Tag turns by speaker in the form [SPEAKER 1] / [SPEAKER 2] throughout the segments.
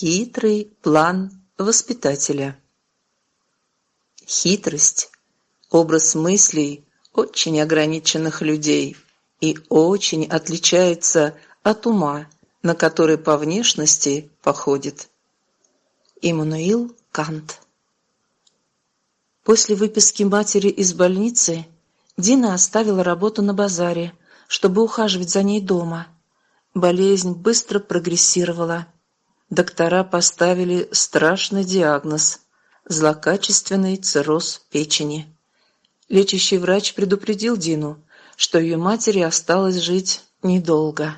[SPEAKER 1] Хитрый план воспитателя. Хитрость – образ мыслей очень ограниченных людей и очень отличается от ума, на который по внешности походит. Иммануил Кант После выписки матери из больницы Дина оставила работу на базаре, чтобы ухаживать за ней дома. Болезнь быстро прогрессировала – доктора поставили страшный диагноз – злокачественный цирроз печени. Лечащий врач предупредил Дину, что ее матери осталось жить недолго.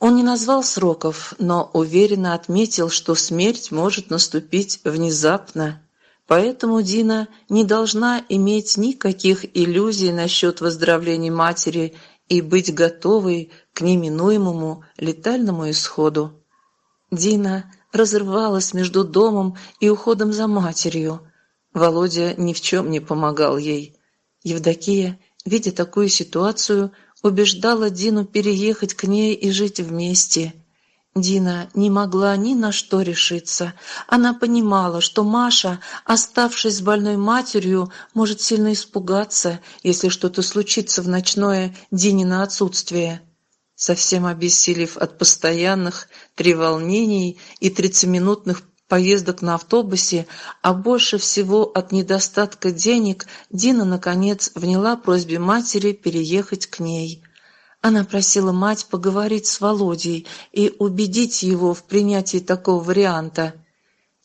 [SPEAKER 1] Он не назвал сроков, но уверенно отметил, что смерть может наступить внезапно, поэтому Дина не должна иметь никаких иллюзий насчет выздоровления матери и быть готовой к неминуемому летальному исходу. Дина разрывалась между домом и уходом за матерью. Володя ни в чем не помогал ей. Евдокия, видя такую ситуацию, убеждала Дину переехать к ней и жить вместе. Дина не могла ни на что решиться. Она понимала, что Маша, оставшись с больной матерью, может сильно испугаться, если что-то случится в ночное Динино отсутствие совсем обессилев от постоянных треволнений и тридцатиминутных поездок на автобусе, а больше всего от недостатка денег, Дина, наконец, вняла просьбе матери переехать к ней. Она просила мать поговорить с Володей и убедить его в принятии такого варианта.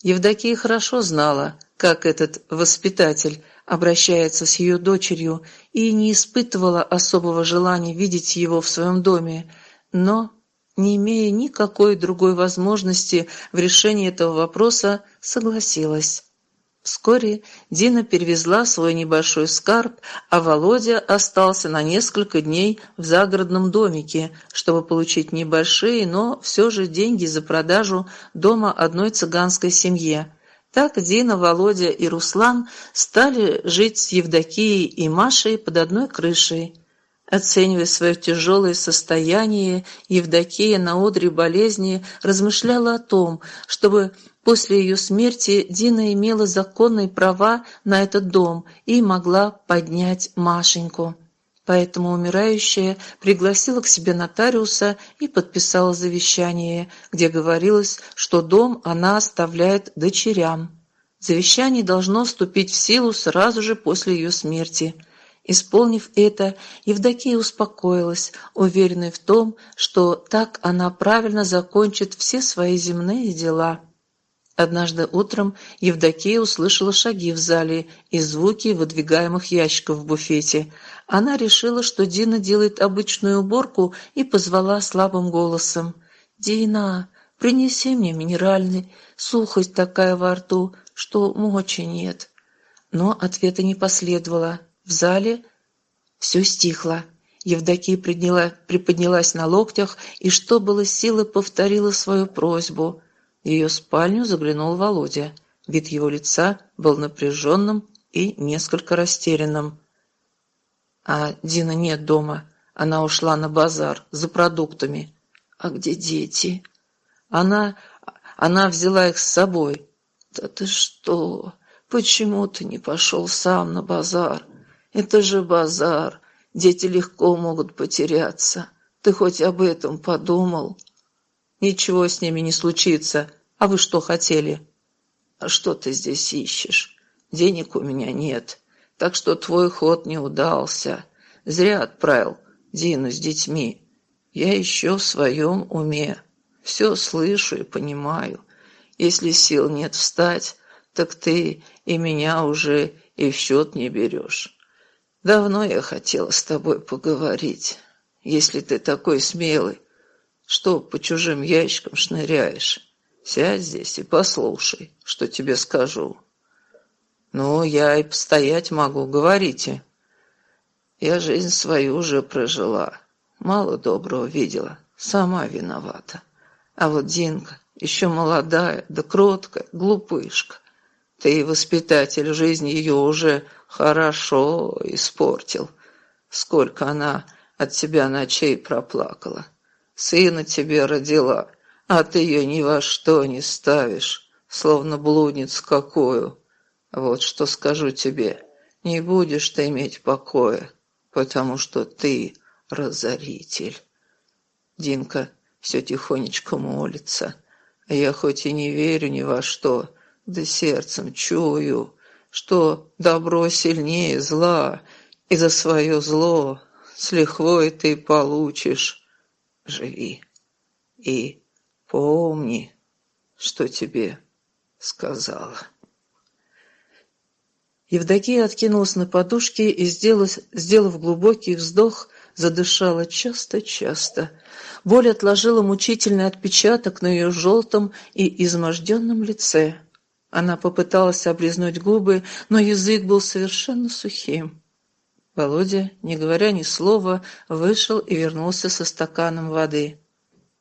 [SPEAKER 1] Евдокия хорошо знала, как этот воспитатель обращается с ее дочерью и не испытывала особого желания видеть его в своем доме, но, не имея никакой другой возможности в решении этого вопроса, согласилась. Вскоре Дина перевезла свой небольшой скарб, а Володя остался на несколько дней в загородном домике, чтобы получить небольшие, но все же деньги за продажу дома одной цыганской семье – так Дина, Володя и Руслан стали жить с Евдокией и Машей под одной крышей. Оценивая свое тяжелое состояние, Евдокия на одре болезни размышляла о том, чтобы после ее смерти Дина имела законные права на этот дом и могла поднять Машеньку. Поэтому умирающая пригласила к себе нотариуса и подписала завещание, где говорилось, что дом она оставляет дочерям. Завещание должно вступить в силу сразу же после ее смерти. Исполнив это, Евдокия успокоилась, уверенной в том, что так она правильно закончит все свои земные дела. Однажды утром Евдокия услышала шаги в зале и звуки выдвигаемых ящиков в буфете – она решила, что Дина делает обычную уборку и позвала слабым голосом. «Дина, принеси мне минеральный, сухость такая во рту, что мочи нет». Но ответа не последовало. В зале все стихло. Евдокия приподняла, приподнялась на локтях и, что было силы, повторила свою просьбу. В ее спальню заглянул Володя. Вид его лица был напряженным и несколько растерянным. А Дина нет дома. Она ушла на базар за продуктами. А где дети? Она... она взяла их с собой. Да ты что? Почему ты не пошел сам на базар? Это же базар. Дети легко могут потеряться. Ты хоть об этом подумал? Ничего с ними не случится. А вы что хотели? А что ты здесь ищешь? Денег у меня нет. Так что твой ход не удался. Зря отправил Дину с детьми. Я еще в своем уме. Все слышу и понимаю. Если сил нет встать, так ты и меня уже и в счет не берешь. Давно я хотела с тобой поговорить. Если ты такой смелый, что по чужим ящикам шныряешь? Сядь здесь и послушай, что тебе скажу. «Ну, я и постоять могу, говорите». Я жизнь свою уже прожила. Мало доброго видела. Сама виновата. А вот Динка еще молодая, да кроткая, глупышка. Ты, воспитатель жизни, ее уже хорошо испортил. Сколько она от тебя ночей проплакала. Сына тебе родила,
[SPEAKER 2] а ты ее ни во что не ставишь, словно блудниц какую. Вот что скажу тебе, не будешь ты иметь покоя, потому что ты разоритель. Динка все тихонечко молится. Я хоть и не верю ни во что, да сердцем чую, что добро сильнее зла, и за свое зло с лихвой ты получишь. Живи и помни, что тебе сказала.
[SPEAKER 1] Евдокия откинулась на подушке и, сделав, сделав глубокий вздох, задышала часто-часто. Боль отложила мучительный отпечаток на ее желтом и изможденном лице. Она попыталась облизнуть губы, но язык был совершенно сухим. Володя, не говоря ни слова, вышел и вернулся со стаканом воды.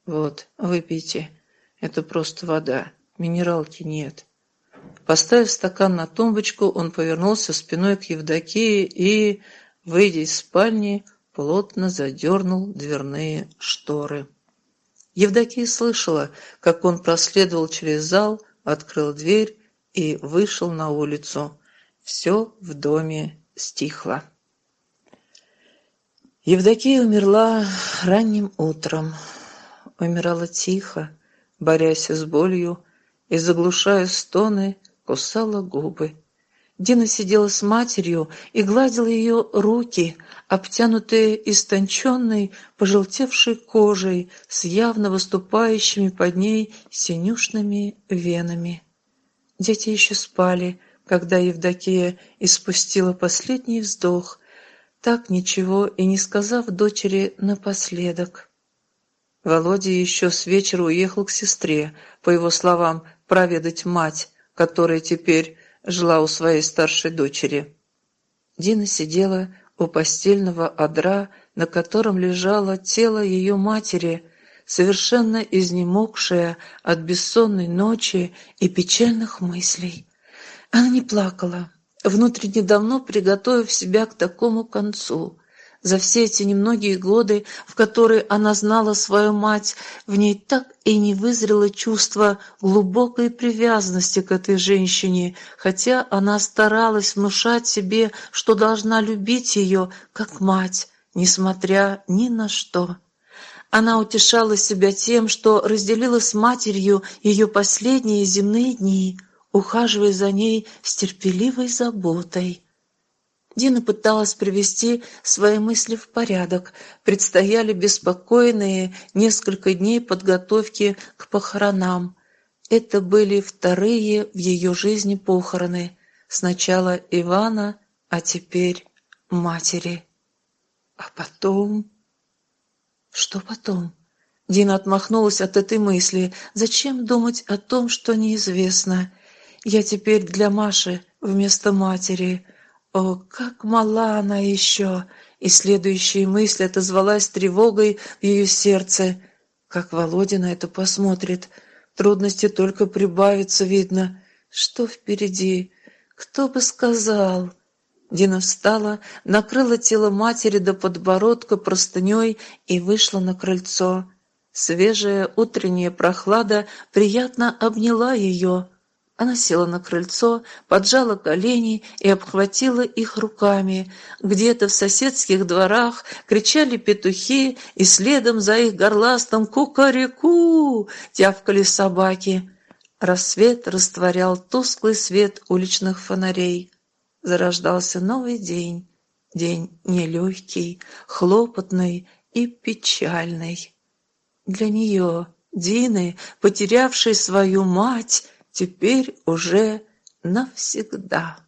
[SPEAKER 1] «Вот, выпейте. Это просто вода. Минералки нет». Поставив стакан на тумбочку, он повернулся спиной к Евдокии и, выйдя из спальни, плотно задернул дверные шторы. Евдокия слышала, как он проследовал через зал, открыл дверь и вышел на улицу. Все в доме стихло. Евдокия умерла ранним утром. Умирала тихо, борясь с болью, и, заглушая стоны, кусала губы. Дина сидела с матерью и гладила ее руки, обтянутые истонченной, пожелтевшей кожей, с явно выступающими под ней синюшными венами. Дети еще спали, когда Евдокия испустила последний вздох, так ничего и не сказав дочери напоследок. Володя еще с вечера уехал к сестре, по его словам, проведать мать, которая теперь жила у своей старшей дочери. Дина сидела у постельного одра, на котором лежало тело ее матери, совершенно изнемогшая от бессонной ночи и печальных мыслей. Она не плакала, внутренне давно приготовив себя к такому концу. За все эти немногие годы, в которые она знала свою мать, в ней так и не вызрело чувство глубокой привязанности к этой женщине, хотя она старалась внушать себе, что должна любить ее, как мать, несмотря ни на что. Она утешала себя тем, что разделила с матерью ее последние земные дни, ухаживая за ней с терпеливой заботой. Дина пыталась привести свои мысли в порядок. Предстояли беспокойные несколько дней подготовки к похоронам. Это были вторые в ее жизни похороны. Сначала Ивана, а теперь матери. А потом... Что потом? Дина отмахнулась от этой мысли. Зачем думать о том, что неизвестно? Я теперь для Маши вместо матери. О, как мала она еще! И следующая мысль отозвалась тревогой в ее сердце. Как Володя на это посмотрит. Трудности только прибавятся, видно. Что впереди? Кто бы сказал? Дина встала, накрыла тело матери до подбородка простыней и вышла на крыльцо. Свежая утренняя прохлада приятно обняла ее. Она села на крыльцо, поджала колени и обхватила их руками. Где-то в соседских дворах кричали петухи, и следом за их горластом «Кукареку!» тявкали собаки. Рассвет растворял тусклый свет уличных фонарей. Зарождался новый день, день нелегкий, хлопотный и печальный. Для нее, Дины, потерявшей свою мать, теперь уже навсегда.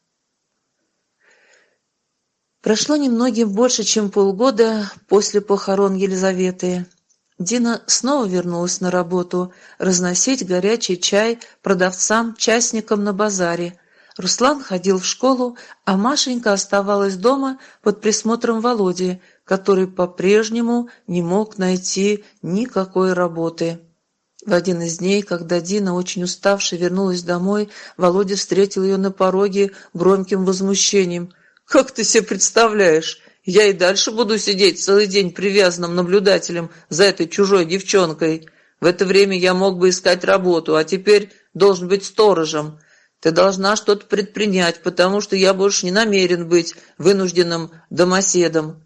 [SPEAKER 1] Прошло немногим больше, чем полгода после похорон Елизаветы. Дина снова вернулась на работу, разносить горячий чай продавцам-частникам на базаре. Руслан ходил в школу, а Машенька оставалась дома под присмотром Володи, который по-прежнему не мог найти никакой работы. В один из дней, когда Дина, очень уставшая, вернулась домой, Володя встретил ее на пороге громким возмущением. «Как ты себе представляешь? Я и дальше буду сидеть целый день привязанным наблюдателем за этой чужой девчонкой.
[SPEAKER 2] В это время я мог бы искать работу, а теперь должен быть сторожем. Ты должна что-то предпринять, потому что я больше не намерен быть вынужденным домоседом.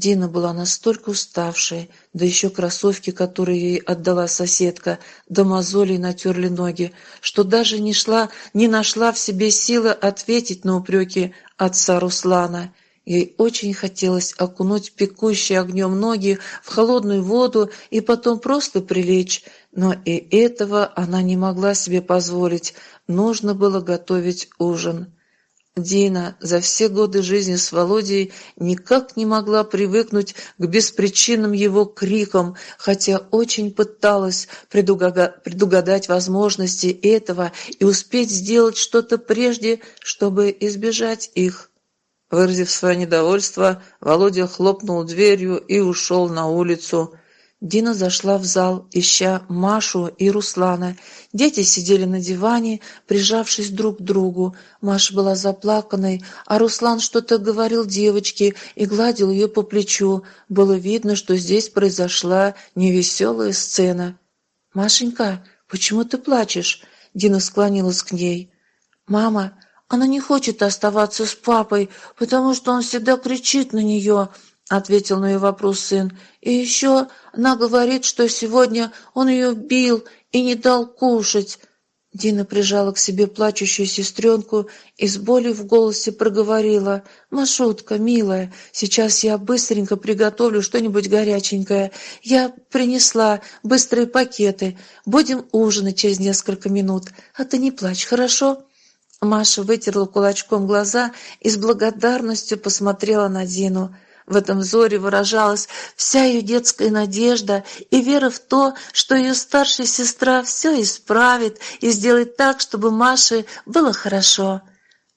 [SPEAKER 1] Дина была настолько уставшей, да еще кроссовки, которые ей отдала соседка, до мозолей натерли ноги, что даже не шла, не нашла в себе силы ответить на упреки отца Руслана. Ей очень хотелось окунуть пекущие огнем ноги в холодную воду и потом просто прилечь, но и этого она не могла себе позволить, нужно было готовить ужин. Дина за все годы жизни с Володей никак не могла привыкнуть к беспричинным его крикам, хотя очень пыталась предугадать возможности этого и успеть сделать что-то прежде, чтобы избежать их. Выразив свое недовольство, Володя хлопнул дверью и ушел на улицу, Дина зашла в зал, ища Машу и Руслана. Дети сидели на диване, прижавшись друг к другу. Маша была заплаканной, а Руслан что-то говорил девочке и гладил ее по плечу. Было видно, что здесь произошла невеселая сцена. «Машенька, почему ты плачешь?» Дина склонилась к ней. «Мама, она не хочет оставаться с папой, потому что он всегда кричит на нее», — ответил на ее вопрос сын. «И еще она говорит, что сегодня он ее бил и не дал кушать. Дина прижала к себе плачущую сестренку и с болью в голосе проговорила. «Машутка, милая, сейчас я быстренько приготовлю что-нибудь горяченькое. Я принесла быстрые пакеты. Будем ужинать через несколько минут. А ты не плачь, хорошо?» Маша вытерла кулачком глаза и с благодарностью посмотрела на Дину. В этом взоре выражалась вся ее детская надежда и вера в то, что ее старшая сестра все исправит и сделает так, чтобы Маше было хорошо.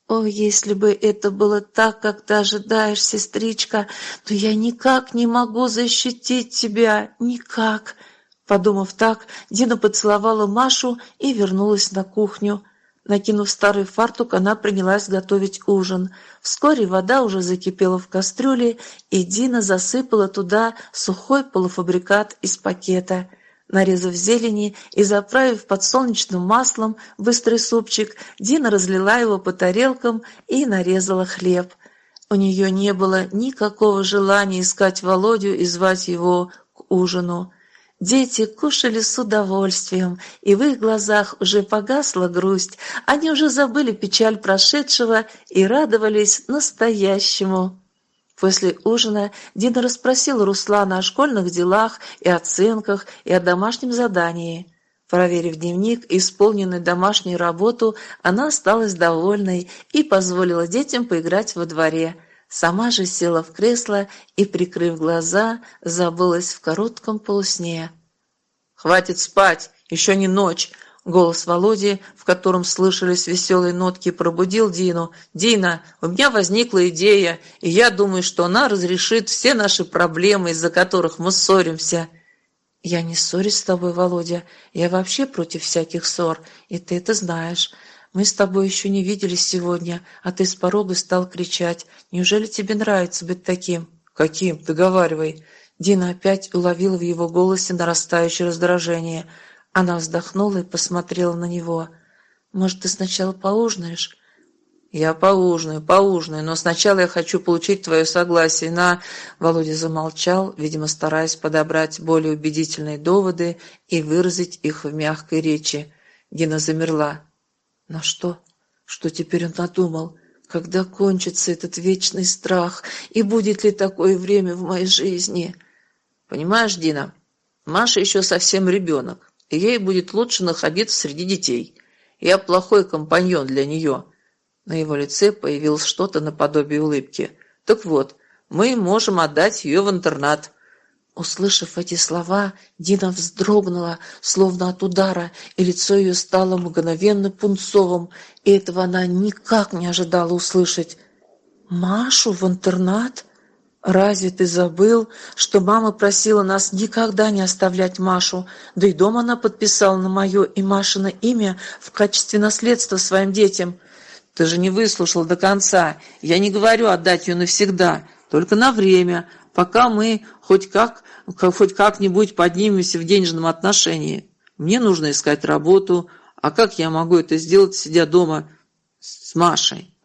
[SPEAKER 1] «О, если бы это было так, как ты ожидаешь, сестричка, то я никак не могу защитить тебя, никак!» Подумав так, Дина поцеловала Машу и вернулась на кухню. Накинув старый фартук, она принялась готовить ужин. Вскоре вода уже закипела в кастрюле, и Дина засыпала туда сухой полуфабрикат из пакета. Нарезав зелени и заправив подсолнечным маслом быстрый супчик, Дина разлила его по тарелкам и нарезала хлеб. У нее не было никакого желания искать Володю и звать его к ужину. Дети кушали с удовольствием, и в их глазах уже погасла грусть, они уже забыли печаль прошедшего и радовались настоящему. После ужина Дина расспросила Руслана о школьных делах и оценках, и о домашнем задании. Проверив дневник и исполненную домашнюю работу, она осталась довольной и позволила детям поиграть во дворе – Сама же села в кресло и, прикрыв глаза, забылась в коротком полусне. «Хватит спать! Еще не ночь!» Голос Володи, в котором слышались веселые нотки, пробудил Дину. «Дина, у меня возникла идея, и я думаю, что она разрешит все наши проблемы, из-за которых мы ссоримся». «Я не ссорюсь с тобой, Володя. Я вообще против всяких ссор, и ты это знаешь. Мы с тобой еще не виделись сегодня, а ты с порога стал кричать. Неужели тебе нравится быть таким? Каким? Договаривай. Дина опять уловила в его голосе нарастающее раздражение. Она вздохнула и посмотрела на него. Может, ты сначала поужинаешь? «Я поужинаю, поужинаю, но сначала я хочу получить твое согласие на...» Володя замолчал, видимо, стараясь подобрать более убедительные доводы и выразить их в мягкой речи. Дина замерла. На что? Что теперь он надумал? Когда кончится этот вечный страх? И будет ли такое время в моей жизни? Понимаешь, Дина, Маша еще совсем ребенок, и ей будет лучше находиться среди детей. Я плохой компаньон для нее. На его лице появилось что-то наподобие улыбки. Так вот, мы можем отдать ее в интернат. Услышав эти слова, Дина вздрогнула, словно от удара, и лицо ее стало мгновенно пунцовым, и этого она никак не ожидала услышать. «Машу в интернат? Разве ты забыл, что мама просила нас никогда не оставлять Машу, да и дома она подписала на мое и Машино имя в качестве наследства своим детям? Ты же не выслушал до конца. Я не говорю отдать ее навсегда, только на время,
[SPEAKER 2] пока мы хоть как, хоть как-нибудь поднимемся в денежном отношении. Мне нужно искать работу, а как я могу это сделать, сидя дома с Машей?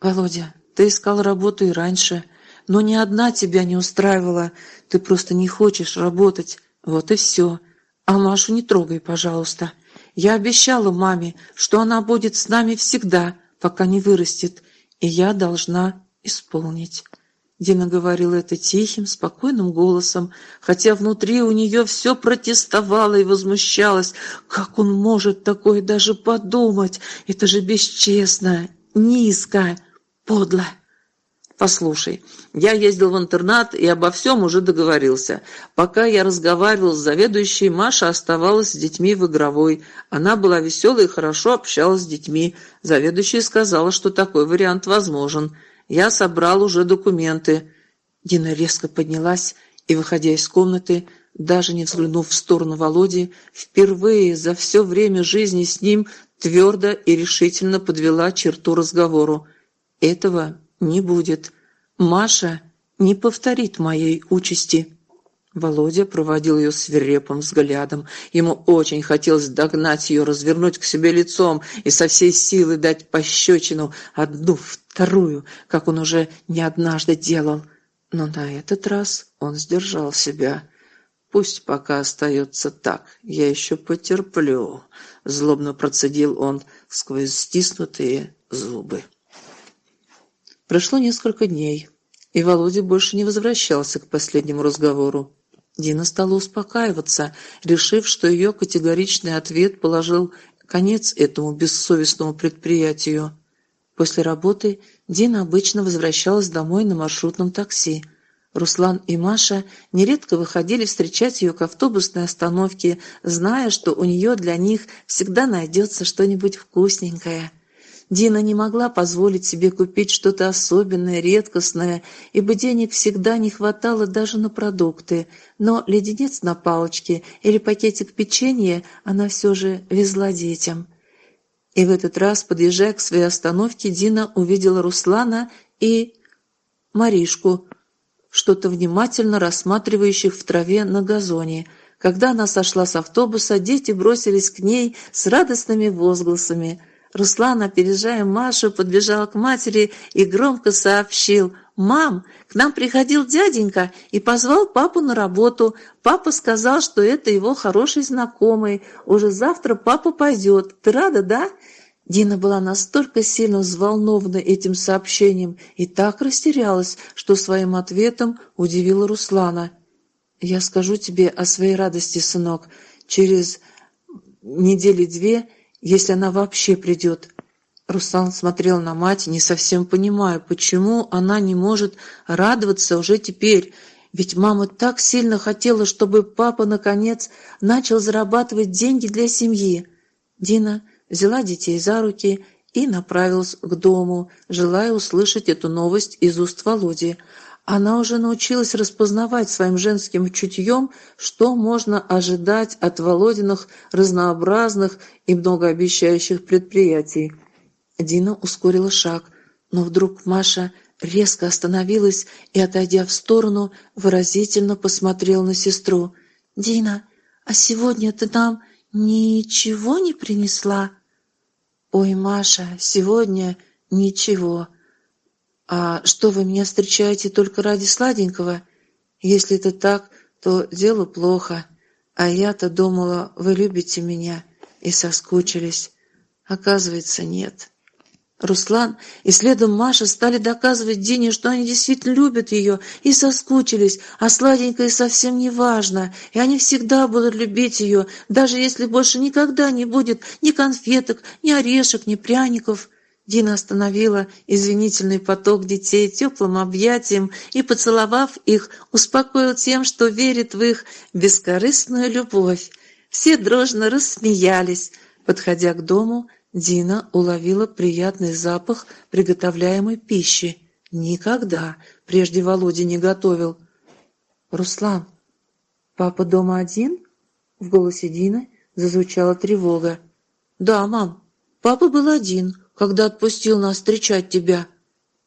[SPEAKER 1] Володя, ты искал работу и раньше, но ни одна тебя не устраивала. Ты просто не хочешь работать. Вот и все. А Машу не трогай, пожалуйста. Я обещала маме, что она будет с нами всегда, пока не вырастет, и я должна исполнить. Дина говорила это тихим, спокойным голосом, хотя внутри у нее все протестовало и возмущалось. Как он может такое даже подумать? Это же бесчестно, низко, подло.
[SPEAKER 2] Послушай, я ездил в интернат и обо всем уже договорился. Пока я разговаривал с заведующей, Маша оставалась с детьми в игровой. Она была веселой и хорошо общалась с детьми. Заведующая сказала, что такой вариант возможен. Я собрал уже документы».
[SPEAKER 1] Дина резко поднялась и, выходя из комнаты, даже не взглянув в сторону Володи, впервые за все время жизни с ним твердо и решительно подвела черту разговору. «Этого не будет. Маша не повторит моей участи». Володя проводил ее свирепым взглядом. Ему очень хотелось догнать ее, развернуть к себе лицом и со всей силы дать пощечину, одну, вторую, как он уже не однажды делал. Но на этот раз он сдержал себя. «Пусть пока остается так, я еще потерплю», — злобно процедил он сквозь стиснутые зубы. Прошло несколько дней, и Володя больше не возвращался к последнему разговору. Дина стала успокаиваться, решив, что ее категоричный ответ положил конец этому бессовестному предприятию. После работы Дина обычно возвращалась домой на маршрутном такси. Руслан и Маша нередко выходили встречать ее к автобусной остановке, зная, что у нее для них всегда найдется что-нибудь вкусненькое – Дина не могла позволить себе купить что-то особенное, редкостное, ибо денег всегда не хватало даже на продукты, но леденец на палочке или пакетик печенья она все же везла детям. И в этот раз, подъезжая к своей остановке, Дина увидела Руслана и Маришку, что-то внимательно рассматривающих в траве на газоне. Когда она сошла с автобуса, дети бросились к ней с радостными возгласами – Руслан, опережая Машу, подбежал к матери и громко сообщил. «Мам, к нам приходил дяденька и позвал папу на работу. Папа сказал, что это его хороший знакомый. Уже завтра папа пойдет. Ты рада, да?» Дина была настолько сильно взволнована этим сообщением и так растерялась, что своим ответом удивила Руслана. «Я скажу тебе о своей радости, сынок. Через недели две если она вообще придет. Руслан смотрел на мать, не совсем понимая, почему она не может радоваться уже теперь, ведь мама так сильно хотела, чтобы папа, наконец, начал зарабатывать деньги для семьи. Дина взяла детей за руки и направилась к дому, желая услышать эту новость из уст Володи. Она уже научилась распознавать своим женским чутьем, что можно ожидать от Володиных разнообразных и многообещающих предприятий. Дина ускорила шаг, но вдруг Маша резко остановилась и, отойдя в сторону, выразительно посмотрела на сестру. «Дина, а сегодня ты нам ничего не принесла?» «Ой, Маша, сегодня ничего». «А что, вы меня встречаете только ради сладенького? Если это так, то дело плохо. А я-то думала, вы любите меня и соскучились. Оказывается, нет». Руслан и следом Маша стали доказывать Дине, что они действительно любят ее и соскучились, а сладенькое совсем не важно, и они всегда будут любить ее, даже если больше никогда не будет ни конфеток, ни орешек, ни пряников. Дина остановила извинительный поток детей теплым объятием и, поцеловав их, успокоил тем, что верит в их бескорыстную любовь. Все дружно рассмеялись. Подходя к дому, Дина уловила приятный запах приготовляемой пищи. Никогда прежде Володя не готовил. «Руслан, папа дома один?» В голосе Дины зазвучала тревога. «Да, мам, папа был один, когда отпустил нас встречать тебя».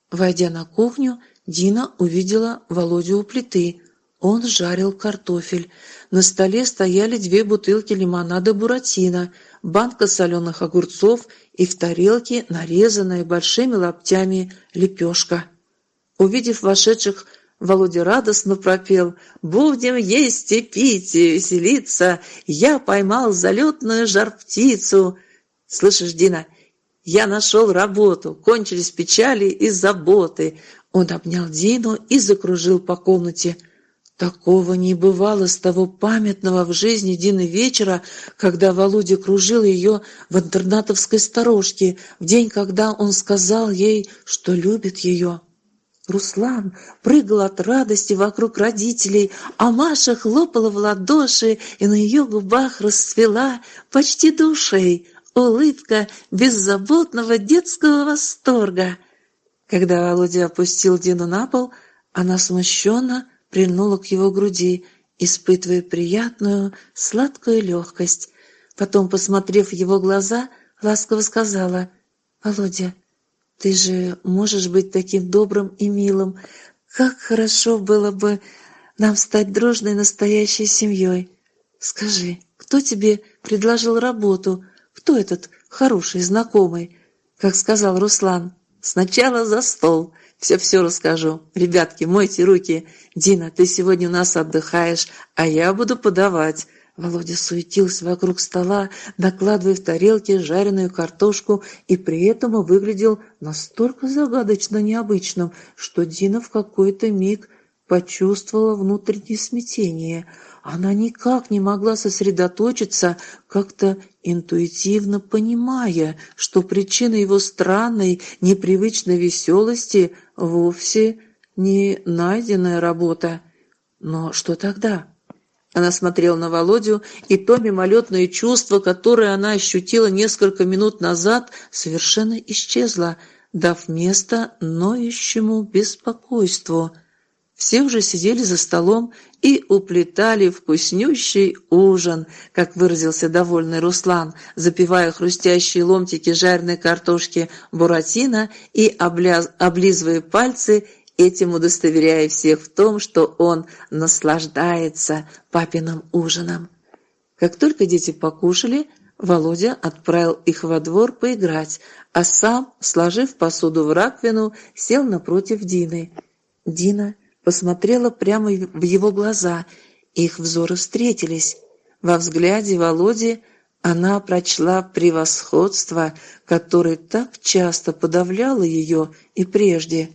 [SPEAKER 1] Войдя на кухню, Дина увидела Володю у плиты. Он жарил картофель. На столе стояли две бутылки лимонада «Буратино», банка соленых огурцов и в тарелке нарезанная большими лоптями лепешка. Увидев вошедших, Володя радостно пропел «Будем есть и пить и веселиться, я поймал залетную жар-птицу». «Слышишь, Дина, я нашел работу, кончились печали и заботы». Он обнял Дину и закружил по комнате – Такого не бывало с того памятного в жизни Дины вечера, когда Володя кружил ее в интернатовской сторожке, в день, когда он сказал ей, что любит ее. Руслан прыгал от радости вокруг родителей, а Маша хлопала в ладоши, и на ее губах расцвела почти до улыбка беззаботного детского восторга. Когда Володя опустил Дину на пол, она смущенно прильнула к его груди, испытывая приятную, сладкую легкость. Потом, посмотрев в его глаза, ласково сказала, «Володя, ты же можешь быть таким добрым и милым. Как хорошо было бы нам стать дружной настоящей семьей. Скажи, кто тебе предложил работу? Кто этот хороший знакомый?» Как сказал Руслан, «Сначала за стол, все-все расскажу. Ребятки, мойте руки. Дина, ты сегодня у нас отдыхаешь, а я буду подавать». Володя суетился вокруг стола, накладывая в тарелки жареную картошку, и при этом выглядел настолько загадочно необычным, что Дина в какой-то миг почувствовала внутреннее смятение – она никак не могла сосредоточиться, как-то интуитивно понимая, что причина его странной, непривычной веселости вовсе не найденная работа. Но что тогда? Она смотрела на Володю, и то мимолетное чувство, которое она ощутила несколько минут назад, совершенно исчезло, дав место ноющему беспокойству – все уже сидели за столом и уплетали вкуснющий ужин, как выразился довольный Руслан, запивая хрустящие ломтики жареной картошки буратино и облизывая пальцы, этим удостоверяя всех в том, что он наслаждается папиным ужином. Как только дети покушали, Володя отправил их во двор поиграть, а сам, сложив посуду в раковину, сел напротив Дины. Дина посмотрела прямо в его глаза. Их взоры встретились. Во взгляде Володи она прочла превосходство, которое так часто подавляло ее и прежде.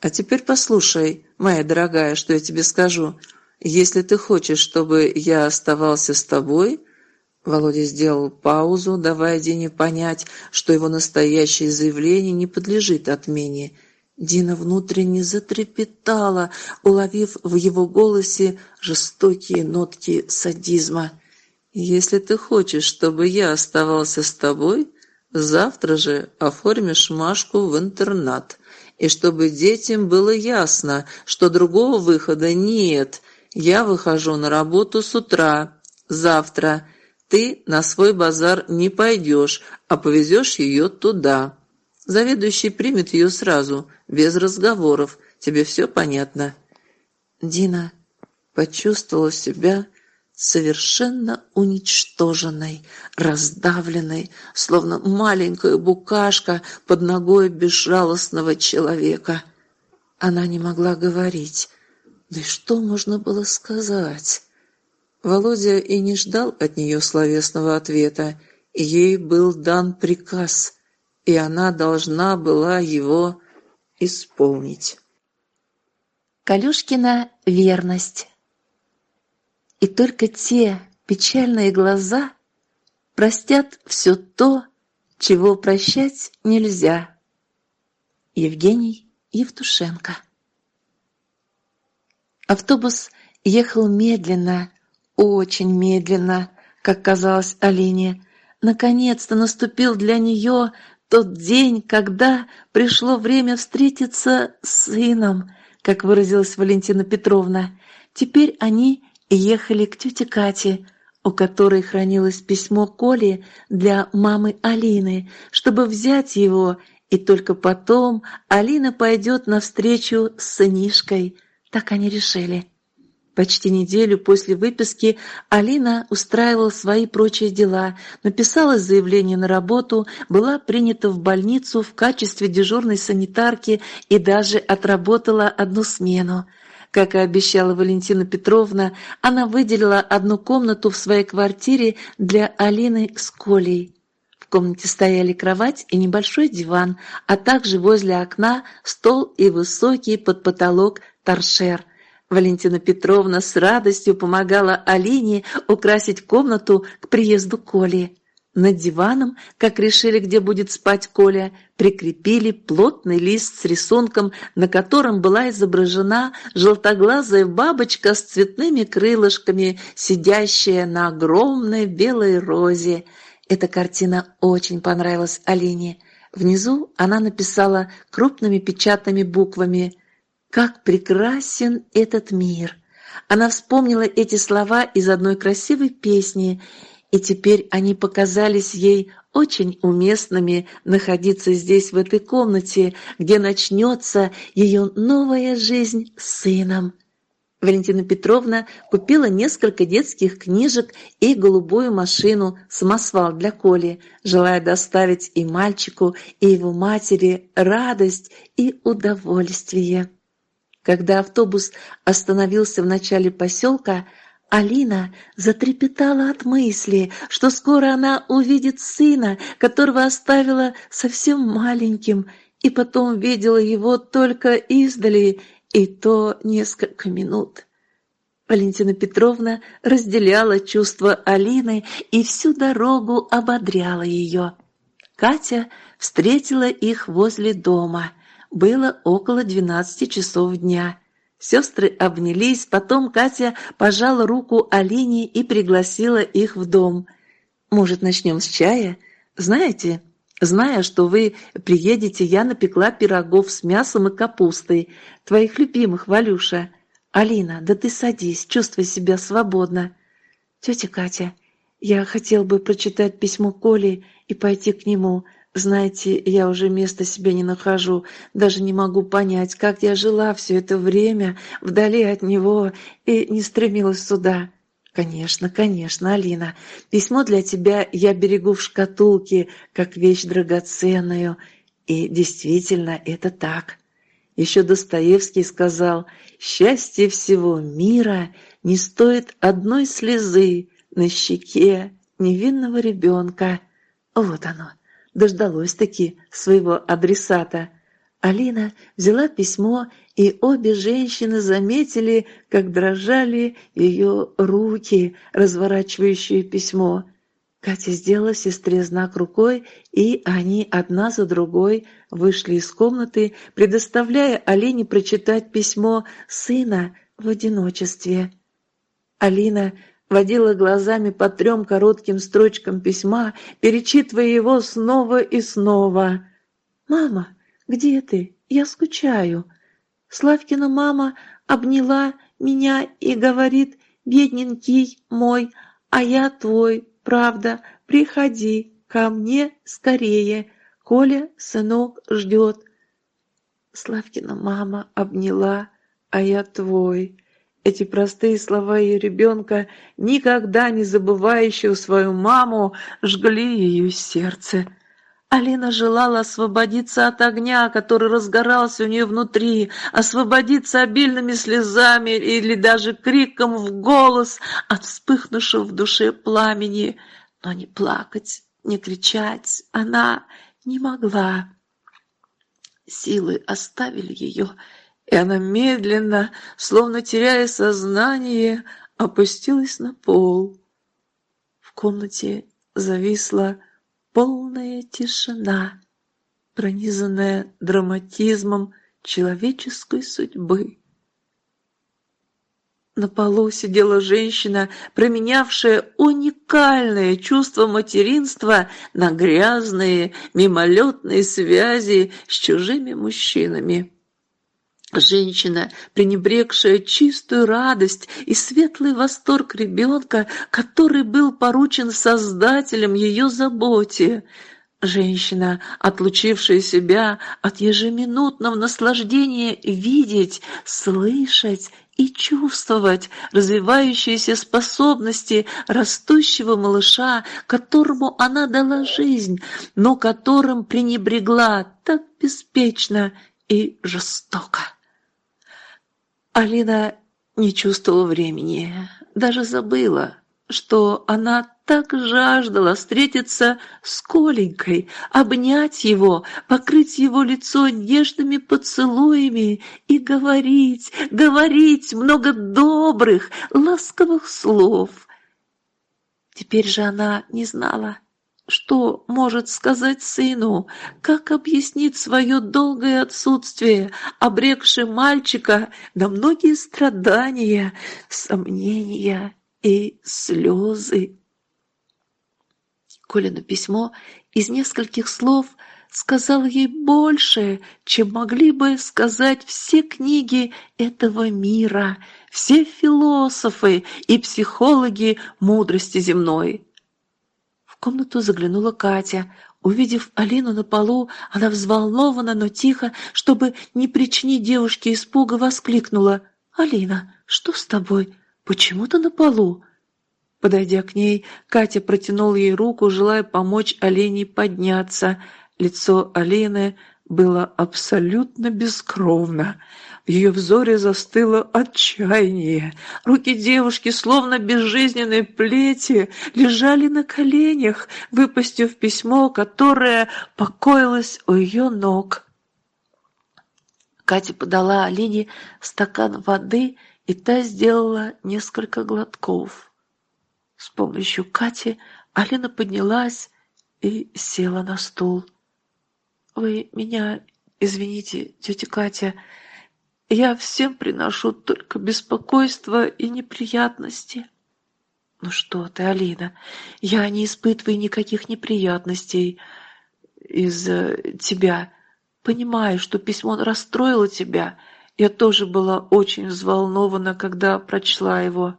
[SPEAKER 1] «А теперь послушай, моя дорогая, что я тебе скажу. Если ты хочешь, чтобы я оставался с тобой...» Володя сделал паузу, давая Дине понять, что его настоящее заявление не подлежит отмене. Дина внутренне затрепетала, уловив в его голосе жестокие нотки садизма. «Если ты хочешь, чтобы я оставался с тобой, завтра же оформишь Машку в интернат, и чтобы детям было ясно, что другого выхода нет. Я выхожу на работу с утра, завтра. Ты на свой базар не пойдешь, а повезешь ее туда». Заведующий примет ее сразу, без разговоров. Тебе все понятно?» Дина почувствовала себя совершенно уничтоженной, раздавленной, словно маленькая букашка под ногой безжалостного человека. Она не могла говорить. Да и что можно было сказать? Володя и не ждал от нее словесного ответа. Ей был дан приказ и она должна была его исполнить.
[SPEAKER 3] Калюшкина верность. И только те печальные глаза простят все то, чего прощать нельзя. Евгений Евтушенко Автобус ехал медленно, очень медленно, как казалось Алине. Наконец-то наступил для нее тот день, когда пришло время встретиться с сыном, как выразилась Валентина Петровна. Теперь они ехали к тете Кате, у которой хранилось письмо Коли для мамы Алины, чтобы взять его И только потом Алина пойдет навстречу с сынишкой. Так они решили. Почти неделю после выписки Алина устраивала свои прочие дела, написала заявление на работу, была принята в больницу в качестве дежурной санитарки и даже отработала одну смену. Как и обещала Валентина Петровна, она выделила одну комнату в своей квартире для Алины с Колей. В комнате стояли кровать и небольшой диван, а также возле окна стол и высокий под потолок торшер – Валентина Петровна с радостью помогала Алине украсить комнату к приезду Коли. Над диваном, как решили, где будет спать Коля, прикрепили плотный лист с рисунком, на котором была изображена желтоглазая бабочка с цветными крылышками, сидящая на огромной белой розе. Эта картина очень понравилась Алине. Внизу она написала крупными печатными буквами как прекрасен этот мир! Она вспомнила эти слова из одной красивой песни, и теперь они показались ей очень уместными находиться здесь, в этой комнате, где начнется ее новая жизнь с сыном. Валентина Петровна купила несколько детских книжек и голубую машину самосвал для Коли, желая доставить и мальчику, и его матери радость и удовольствие. Когда автобус остановился в начале поселка, Алина затрепетала от мысли, что скоро она увидит сына, которого оставила совсем маленьким, и потом видела его только издали, и то несколько минут. Валентина Петровна разделяла чувства Алины и всю дорогу ободряла ее. Катя встретила их возле дома. Было около двенадцати часов дня. Сестры обнялись, потом Катя пожала руку Алине и пригласила их в дом. «Может, начнем с чая? Знаете, зная, что вы приедете, я напекла пирогов с мясом и капустой, твоих любимых, Валюша. Алина, да ты садись, чувствуй себя свободно. Тетя Катя, я хотел бы прочитать письмо Коли и пойти к нему. Знаете, я уже места себе не нахожу, даже не могу понять, как я жила все это время вдали от него и не стремилась сюда. Конечно, конечно, Алина, письмо для тебя я берегу в шкатулке, как вещь драгоценную. И действительно, это так. Еще Достоевский сказал, «Счастье всего мира не стоит одной слезы на щеке невинного ребенка». Вот оно дождалось-таки своего адресата. Алина взяла письмо, и обе женщины заметили, как дрожали ее руки, разворачивающие письмо. Катя сделала сестре знак рукой, и они одна за другой вышли из комнаты, предоставляя Алине прочитать письмо сына в одиночестве. Алина водила глазами по трем коротким строчкам письма, перечитывая его снова и снова. «Мама, где ты? Я скучаю». Славкина мама обняла меня и говорит, «Бедненький мой, а я твой, правда, приходи ко мне скорее, Коля, сынок, ждет». Славкина мама обняла, а я твой. Эти простые слова ее ребенка, никогда не забывающего свою маму, жгли ее сердце. Алина желала освободиться от огня, который разгорался у нее внутри, освободиться обильными слезами или даже криком в голос от вспыхнувшего в душе пламени, но не плакать, не кричать она не могла. Силы оставили ее, и она медленно, словно теряя сознание, опустилась на пол. В комнате зависла полная тишина, пронизанная драматизмом человеческой судьбы. На полу сидела женщина, променявшая уникальное чувство материнства на грязные, мимолетные связи с чужими мужчинами. Женщина, пренебрегшая чистую радость и светлый восторг ребенка, который был поручен Создателем ее заботе. Женщина, отлучившая себя от ежеминутного наслаждения видеть, слышать и чувствовать развивающиеся способности растущего малыша, которому она дала жизнь, но которым пренебрегла так беспечно и жестоко. Алина не чувствовала времени, даже забыла, что она так жаждала встретиться с Коленькой, обнять его, покрыть его лицо нежными поцелуями и говорить, говорить много добрых, ласковых слов. Теперь же она не знала, что может сказать сыну, как объяснить свое долгое отсутствие, обрекши мальчика на многие страдания, сомнения и слезы. Колину письмо из нескольких слов сказал ей больше, чем могли бы сказать все книги этого мира, все философы и психологи мудрости земной. Комнату заглянула Катя. Увидев Алину на полу, она взволнована, но тихо, чтобы не причинить девушке испуга, воскликнула. «Алина, что с тобой? Почему ты на полу?» Подойдя к ней, Катя протянула ей руку, желая помочь Олене подняться. Лицо Алены было абсолютно бескровно. В ее взоре застыло отчаяние. Руки девушки, словно безжизненные плети, лежали на коленях, выпустив письмо, которое покоилось у ее ног. Катя подала Алине стакан воды, и та сделала несколько глотков. С помощью Кати Алина поднялась и села на стул. «Вы меня извините, тетя Катя, я всем приношу только беспокойство и неприятности». «Ну что ты, Алина, я не испытываю никаких неприятностей из-за тебя. Понимаю, что письмо расстроило тебя. Я тоже была очень взволнована, когда прочла его».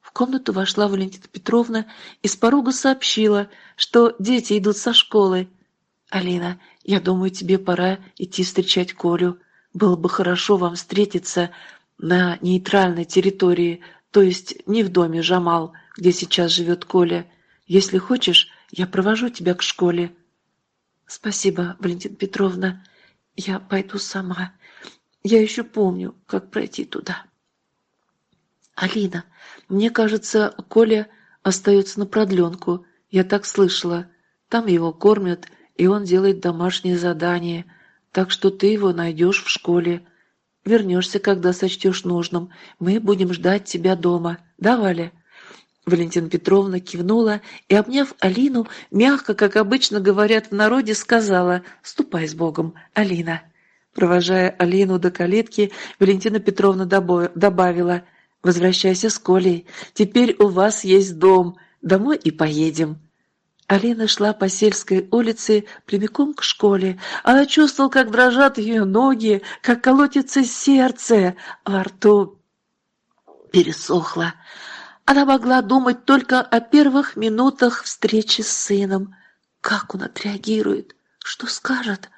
[SPEAKER 3] В комнату вошла Валентина Петровна и с порога сообщила, что дети идут со школы. «Алина, я думаю, тебе пора идти встречать Колю. Было бы хорошо вам встретиться на нейтральной территории, то есть не в доме Жамал, где сейчас живет Коля. Если хочешь, я провожу тебя к школе». «Спасибо, Валентина Петровна. Я пойду сама. Я еще помню, как пройти туда». «Алина, мне кажется, Коля остается на продленку. Я так слышала. Там его кормят, и он делает домашние задания. Так что ты его найдешь в школе. Вернешься, когда сочтешь нужным. Мы будем ждать тебя дома. Да, Валя?» Валентина Петровна кивнула и, обняв Алину, мягко, как обычно говорят в народе, сказала «Ступай с Богом, Алина». Провожая Алину до калитки, Валентина Петровна добавила – Возвращайся с Колей. Теперь у вас есть дом. Домой и поедем». Алина шла по сельской улице прямиком к школе. Она чувствовала, как дрожат ее ноги, как колотится сердце. Во рту пересохло. Она могла думать только о первых минутах встречи с сыном. Как он отреагирует? Что скажет?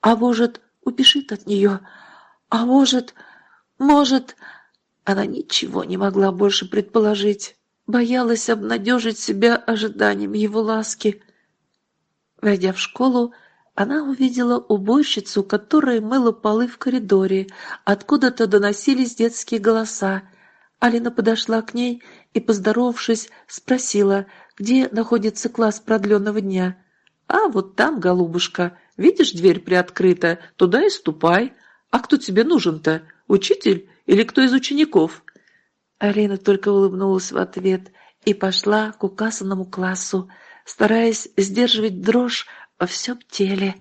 [SPEAKER 3] А может, убежит от нее? А может, может... Она ничего не могла больше предположить, боялась обнадежить себя ожиданием его ласки. Войдя в школу, она увидела уборщицу, которая мыла полы в коридоре. Откуда-то доносились детские голоса. Алина подошла к ней и, поздоровавшись, спросила, где находится класс продленного дня. «А, вот там, голубушка, видишь, дверь приоткрыта, туда и ступай. А кто тебе нужен-то? Учитель или кто из учеников?» Алина только улыбнулась в ответ и пошла к указанному классу, стараясь сдерживать дрожь во всем теле.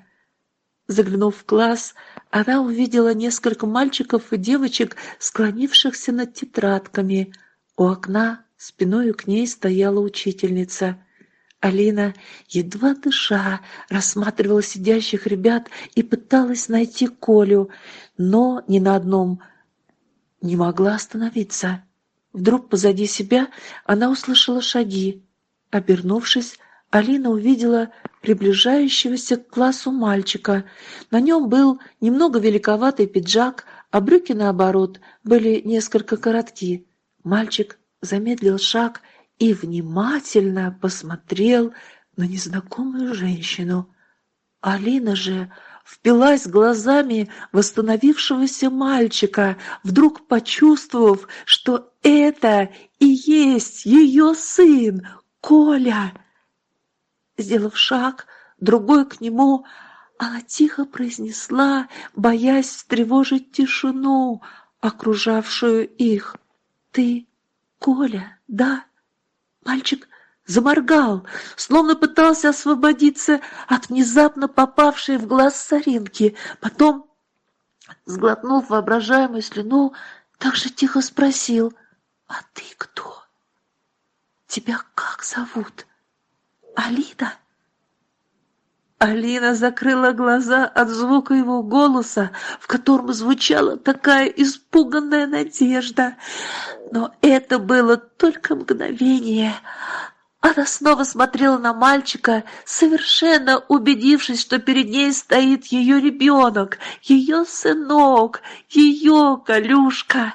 [SPEAKER 3] Заглянув в класс, она увидела несколько мальчиков и девочек, склонившихся над тетрадками. У окна спиною к ней стояла учительница. Алина, едва дыша, рассматривала сидящих ребят и пыталась найти Колю, но ни на одном не могла остановиться. Вдруг позади себя она услышала шаги. Обернувшись, Алина увидела приближающегося к классу мальчика. На нем был немного великоватый пиджак, а брюки, наоборот, были несколько коротки. Мальчик замедлил шаг и внимательно посмотрел на незнакомую женщину. Алина же впилась глазами восстановившегося мальчика, вдруг почувствовав, что это и есть ее сын, Коля. Сделав шаг, другой к нему, она тихо произнесла, боясь встревожить тишину, окружавшую их. «Ты Коля, да?» Мальчик заморгал, словно пытался освободиться от внезапно попавшей в глаз соринки. Потом, сглотнув воображаемую слюну, так же тихо спросил, «А ты кто? Тебя как зовут? Алина?» Алина закрыла глаза от звука его голоса, в котором звучала такая испуганная надежда. Но это было только мгновение. Она снова смотрела на мальчика, совершенно убедившись, что перед ней стоит ее ребенок, ее сынок, ее Калюшка.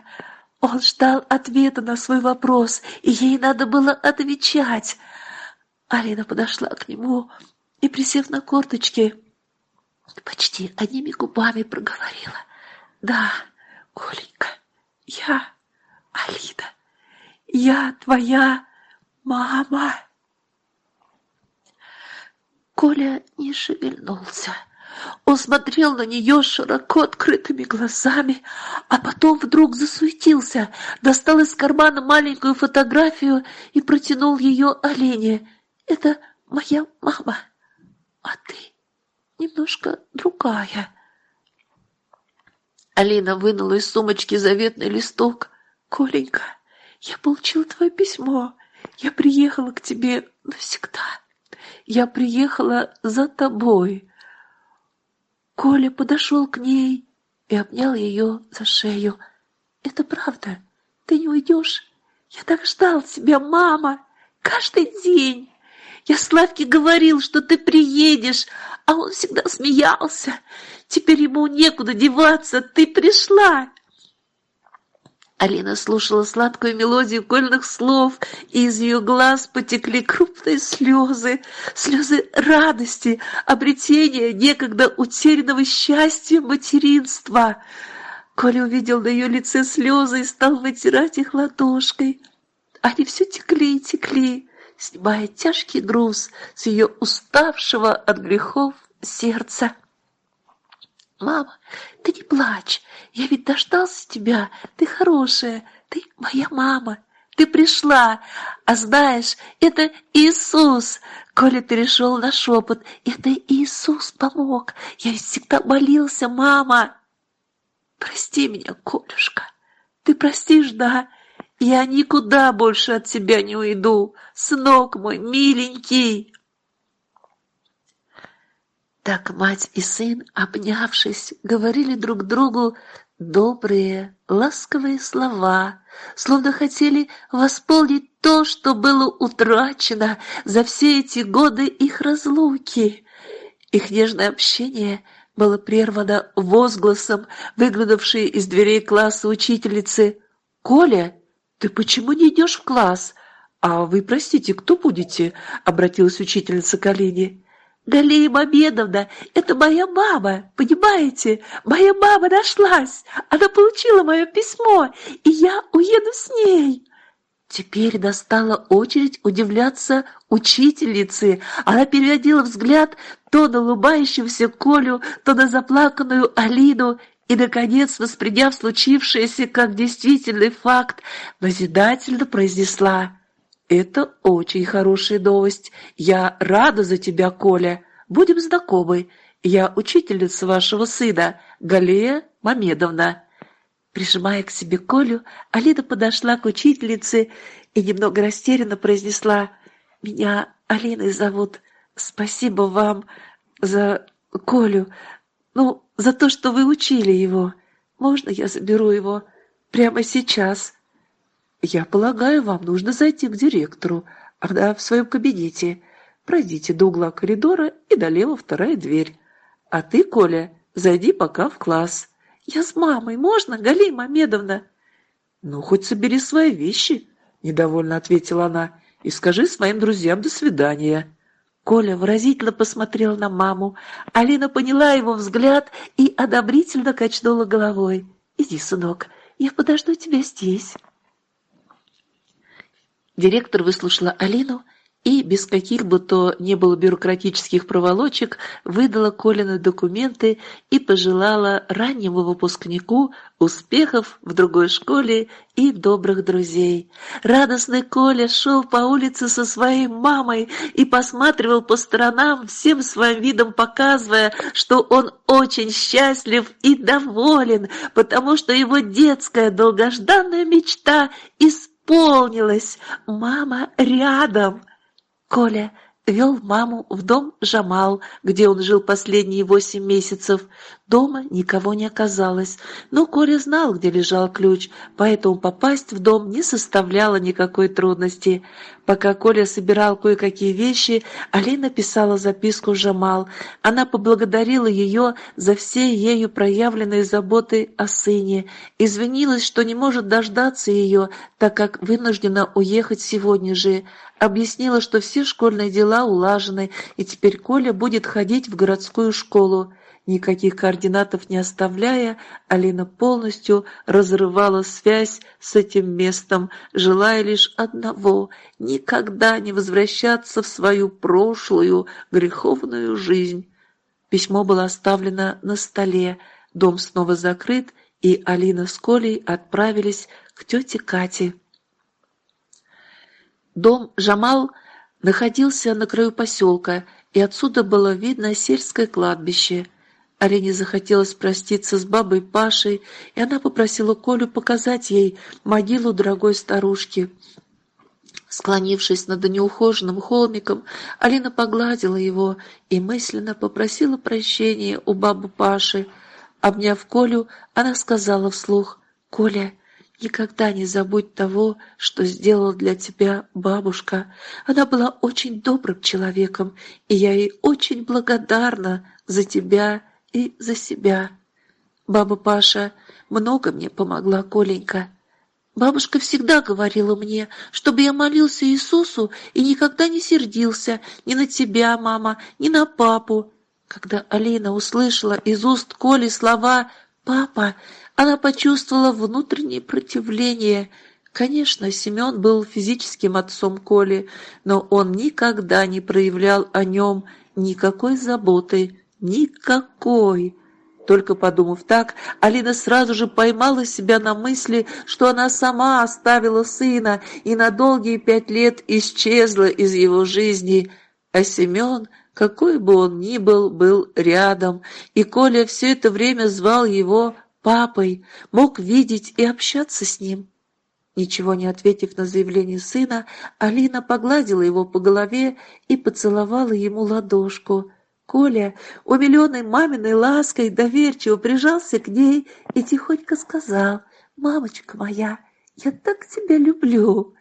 [SPEAKER 3] Он ждал ответа на свой вопрос, и ей надо было отвечать. Алина подошла к нему и, присев на корточки, почти одними губами проговорила. «Да, Коленька, я Алина, я твоя мама!» Коля не шевельнулся. Он смотрел на нее широко открытыми глазами, а потом вдруг засуетился, достал из кармана маленькую фотографию и протянул ее Олене. «Это моя мама!» а ты немножко другая. Алина вынула из сумочки заветный листок. «Коленька, я получила твое письмо. Я приехала к тебе навсегда. Я приехала за тобой». Коля подошел к ней и обнял ее за шею. «Это правда? Ты не уйдешь? Я так ждал тебя, мама, каждый день!» Я Славке говорил, что ты приедешь, а он всегда смеялся. Теперь ему некуда деваться, ты пришла. Алина слушала сладкую мелодию кольных слов, и из ее глаз потекли крупные слезы, слезы радости, обретения некогда утерянного счастья материнства. Коля увидел на ее лице слезы и стал вытирать их ладошкой. Они все текли и текли снимая тяжкий груз с ее уставшего от грехов сердца. «Мама, ты не плачь, я ведь дождался тебя, ты хорошая, ты моя мама, ты пришла, а знаешь, это Иисус!» Коля перешел на шепот, «Это Иисус помог, я ведь всегда молился, мама!» «Прости меня, Колюшка, ты простишь, да?» Я никуда больше от тебя не уйду, сынок мой миленький. Так мать и сын, обнявшись, говорили друг другу добрые, ласковые слова, словно хотели восполнить то, что было утрачено за все эти годы их разлуки. Их нежное общение было прервано возгласом, выглянувшей из дверей класса учительницы. «Коля, «Ты почему не идешь в класс? А вы, простите, кто будете?» — обратилась учительница к Алине. «Галия Мамедовна, это моя мама, понимаете? Моя мама нашлась, она получила мое письмо, и я уеду с ней». Теперь достала очередь удивляться учительнице. Она переводила взгляд то на улыбающегося Колю, то на заплаканную Алину и, наконец, восприняв случившееся как действительный факт, назидательно произнесла «Это очень хорошая новость. Я рада за тебя, Коля. Будем знакомы. Я учительница вашего сына, Галея Мамедовна». Прижимая к себе Колю, Алина подошла к учительнице и немного растерянно произнесла «Меня Алиной зовут. Спасибо вам за Колю. Ну, за то, что вы учили его. Можно я заберу его прямо сейчас? Я полагаю, вам нужно зайти к директору. Она в своем кабинете. пройдите до угла коридора и долево вторая дверь. А ты, Коля, зайди пока в класс. Я с мамой, можно, Галия Мамедовна? Ну, хоть собери свои вещи, недовольно ответила она, и скажи своим друзьям до свидания. Коля выразительно посмотрел на маму. Алина поняла его взгляд и одобрительно качнула головой. «Иди, сынок, я подожду тебя здесь». Директор выслушала Алину и, без каких бы то ни было бюрократических проволочек, выдала Колины документы и пожелала раннему выпускнику успехов в другой школе и добрых друзей. Радостный Коля шел по улице со своей мамой и посматривал по сторонам, всем своим видом показывая, что он очень счастлив и доволен, потому что его детская долгожданная мечта исполнилась. Мама рядом. Коля вел маму в дом Жамал, где он жил последние восемь месяцев. Дома никого не оказалось, но Коля знал, где лежал ключ, поэтому попасть в дом не составляло никакой трудности. Пока Коля собирал кое-какие вещи, Алина писала записку Жамал. Она поблагодарила ее за все ею проявленные заботы о сыне, извинилась, что не может дождаться ее, так как вынуждена уехать сегодня же, объяснила, что все школьные дела улажены, и теперь Коля будет ходить в городскую школу. Никаких координатов не оставляя, Алина полностью разрывала связь с этим местом, желая лишь одного — никогда не возвращаться в свою прошлую греховную жизнь. Письмо было оставлено на столе, дом снова закрыт, и Алина с Колей отправились к тете Кате. Дом Жамал находился на краю поселка, и отсюда было видно сельское кладбище — Алене захотелось проститься с бабой Пашей, и она попросила Колю показать ей могилу дорогой старушки. Склонившись над неухоженным холмиком, Алина погладила его и мысленно попросила прощения у бабы Паши. Обняв Колю, она сказала вслух, «Коля, никогда не забудь того, что сделала для тебя бабушка. Она была очень добрым человеком, и я ей очень благодарна за тебя и за себя. Баба Паша много мне помогла, Коленька. Бабушка всегда говорила мне, чтобы я молился Иисусу и никогда не сердился ни на тебя, мама, ни на папу. Когда Алина услышала из уст Коли слова «папа», она почувствовала внутреннее противление. Конечно, Семен был физическим отцом Коли, но он никогда не проявлял о нем никакой заботы. Никакой. Только подумав так, Алина сразу же поймала себя на мысли, что она сама оставила сына и на долгие пять лет исчезла из его жизни. А Семен, какой бы он ни был, был рядом, и Коля все это время звал его папой, мог видеть и общаться с ним. Ничего не ответив на заявление сына, Алина погладила его по голове и поцеловала ему ладошку – Коля, умиленный маминой лаской, доверчиво прижался к ней и тихонько сказал, «Мамочка моя, я так тебя люблю!»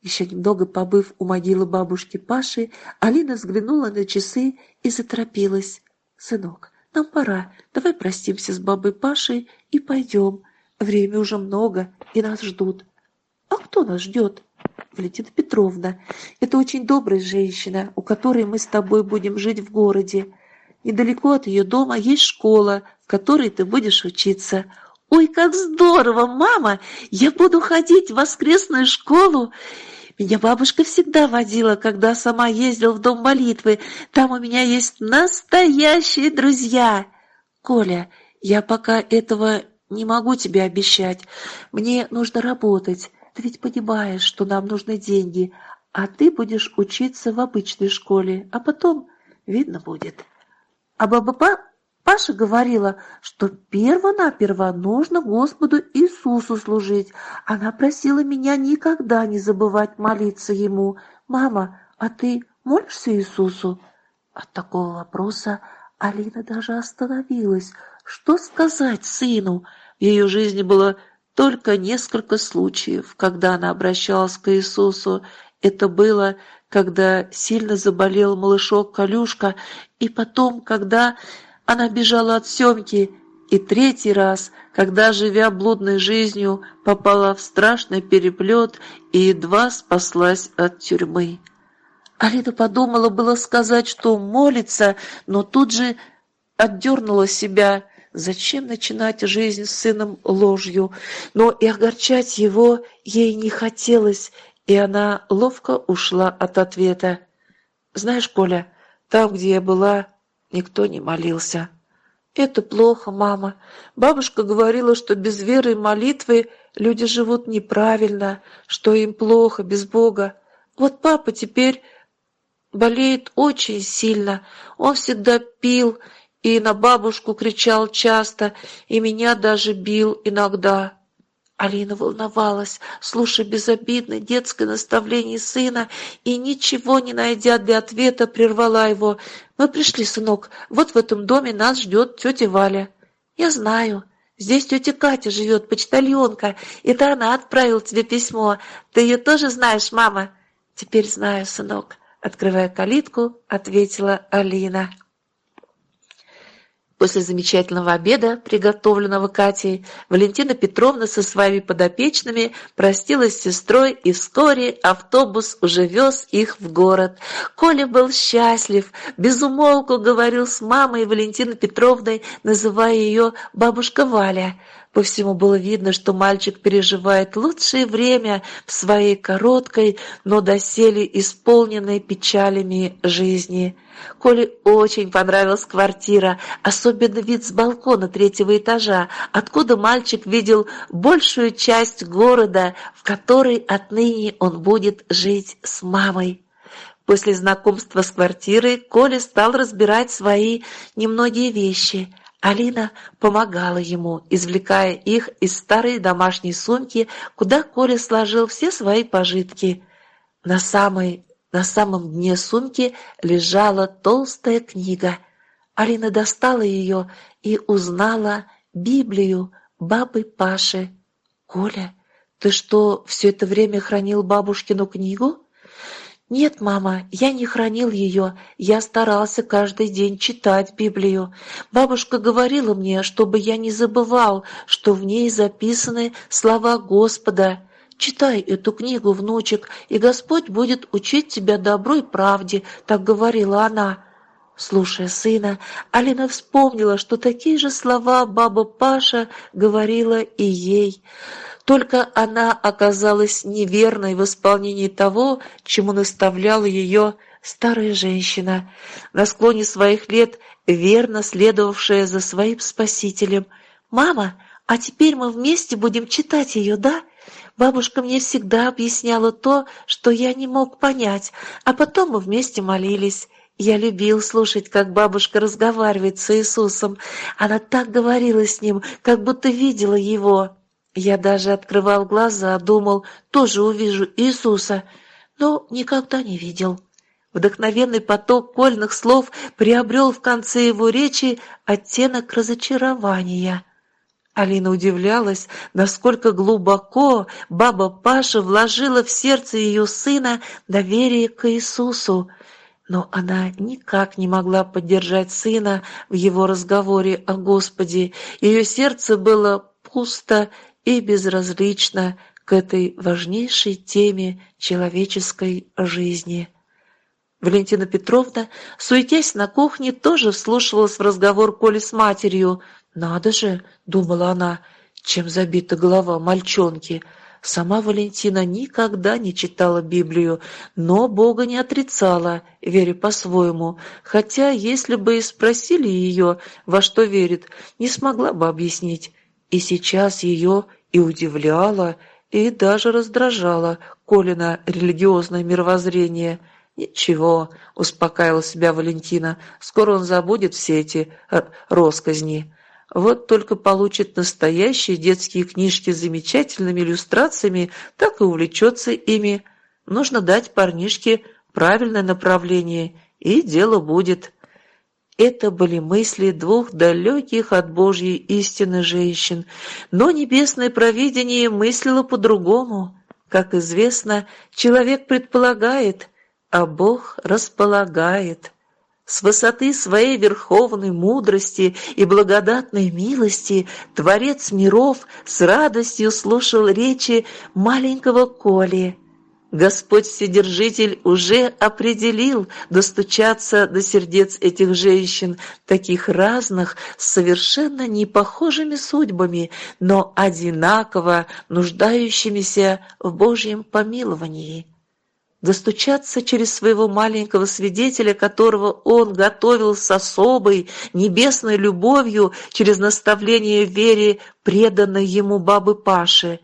[SPEAKER 3] Еще немного побыв у могилы бабушки Паши, Алина взглянула на часы и заторопилась. «Сынок, нам пора, давай простимся с бабой Пашей и пойдем. Время уже много, и нас ждут». «А кто нас ждет?» Валентина Петровна, это очень добрая женщина, у которой мы с тобой будем жить в городе. Недалеко от ее дома есть школа, в которой ты будешь учиться. Ой, как здорово, мама! Я буду ходить в воскресную школу. Меня бабушка всегда водила, когда сама ездила в дом молитвы. Там у меня есть настоящие друзья. Коля, я пока этого не могу тебе обещать. Мне нужно работать. Ты ведь понимаешь, что нам нужны деньги, а ты будешь учиться в обычной школе, а потом видно будет. А баба па Паша говорила, что перво-наперво нужно Господу Иисусу служить. Она просила меня никогда не забывать молиться Ему. «Мама, а ты молишься Иисусу?» От такого вопроса Алина даже остановилась. Что сказать сыну? В ее жизни было только несколько случаев, когда она обращалась к Иисусу, Это было, когда сильно заболел малышок Калюшка, и потом, когда она бежала от Семки, и третий раз, когда, живя блудной жизнью, попала в страшный переплет и едва спаслась от тюрьмы. Алина подумала было сказать, что молится, но тут же отдернула себя. Зачем начинать жизнь с сыном ложью? Но и огорчать его ей не хотелось, и она ловко ушла от ответа. «Знаешь, Коля, там, где я была, никто не молился». «Это плохо, мама. Бабушка говорила, что без веры и молитвы люди живут неправильно, что им плохо без Бога. Вот папа теперь болеет очень сильно. Он всегда пил и на бабушку кричал часто, и меня даже бил иногда. Алина волновалась, слушая безобидное детское наставление сына, и, ничего не найдя для ответа, прервала его. «Мы пришли, сынок. Вот в этом доме нас ждет тетя Валя». «Я знаю. Здесь тетя Катя живет, почтальонка. Это она отправила тебе письмо. Ты ее тоже знаешь, мама?» «Теперь знаю, сынок. Открывая калитку, ответила Алина. После замечательного обеда, приготовленного Катей, Валентина Петровна со своими подопечными простилась с сестрой, и вскоре автобус уже вез их в город. Коля был счастлив, безумолку говорил с мамой Валентиной Петровной, называя ее «бабушка Валя». По всему было видно, что мальчик переживает лучшее время в своей короткой, но доселе исполненной печалями жизни. Коле очень понравилась квартира, особенно вид с балкона третьего этажа, откуда мальчик видел большую часть города, в которой отныне он будет жить с мамой. После знакомства с квартирой Коля стал разбирать свои немногие вещи. Алина помогала ему, извлекая их из старой домашней сумки, куда Коля сложил все свои пожитки. На, самой, на самом дне сумки лежала толстая книга. Алина достала ее и узнала Библию бабы Паши. «Коля, ты что, все это время хранил бабушкину книгу?» «Нет, мама, я не хранил ее. Я старался каждый день читать Библию. Бабушка говорила мне, чтобы я не забывал, что в ней записаны слова Господа. Читай эту книгу, внучек, и Господь будет учить тебя добру и правде», — так говорила она. Слушая сына, Алина вспомнила, что такие же слова баба Паша говорила и ей — только она оказалась неверной в исполнении того, чему наставляла ее старая женщина, на склоне своих лет верно следовавшая за своим спасителем. «Мама, а теперь мы вместе будем читать ее, да?» Бабушка мне всегда объясняла то, что я не мог понять, а потом мы вместе молились. Я любил слушать, как бабушка разговаривает с Иисусом. Она так говорила с ним, как будто видела его. Я даже открывал глаза, думал, тоже увижу Иисуса, но никогда не видел. Вдохновенный поток кольных слов приобрел в конце его речи оттенок разочарования. Алина удивлялась, насколько глубоко баба Паша вложила в сердце ее сына доверие к Иисусу. Но она никак не могла поддержать сына в его разговоре о Господе. Ее сердце было пусто и безразлична к этой важнейшей теме человеческой жизни. Валентина Петровна, суетясь на кухне, тоже вслушивалась в разговор Коли с матерью. «Надо же!» — думала она, чем забита голова мальчонки. Сама Валентина никогда не читала Библию, но Бога не отрицала, веря по-своему, хотя, если бы и спросили ее, во что верит, не смогла бы объяснить. И сейчас ее и удивляло, и даже раздражало Колина религиозное мировоззрение. «Ничего», — успокаивала себя Валентина, — «скоро он забудет все эти росказни. Вот только получит настоящие детские книжки с замечательными иллюстрациями, так и увлечется ими. Нужно дать парнишке правильное направление, и дело будет». Это были мысли двух далеких от Божьей истины женщин, но небесное провидение мыслило по-другому. Как известно, человек предполагает, а Бог располагает. С высоты своей верховной мудрости и благодатной милости Творец миров с радостью слушал речи маленького Коли. Господь Вседержитель уже определил достучаться до сердец этих женщин, таких разных, совершенно непохожими судьбами, но одинаково нуждающимися в Божьем помиловании достучаться через своего маленького свидетеля, которого он готовил с особой небесной любовью через наставление вере, преданной ему бабы Паши.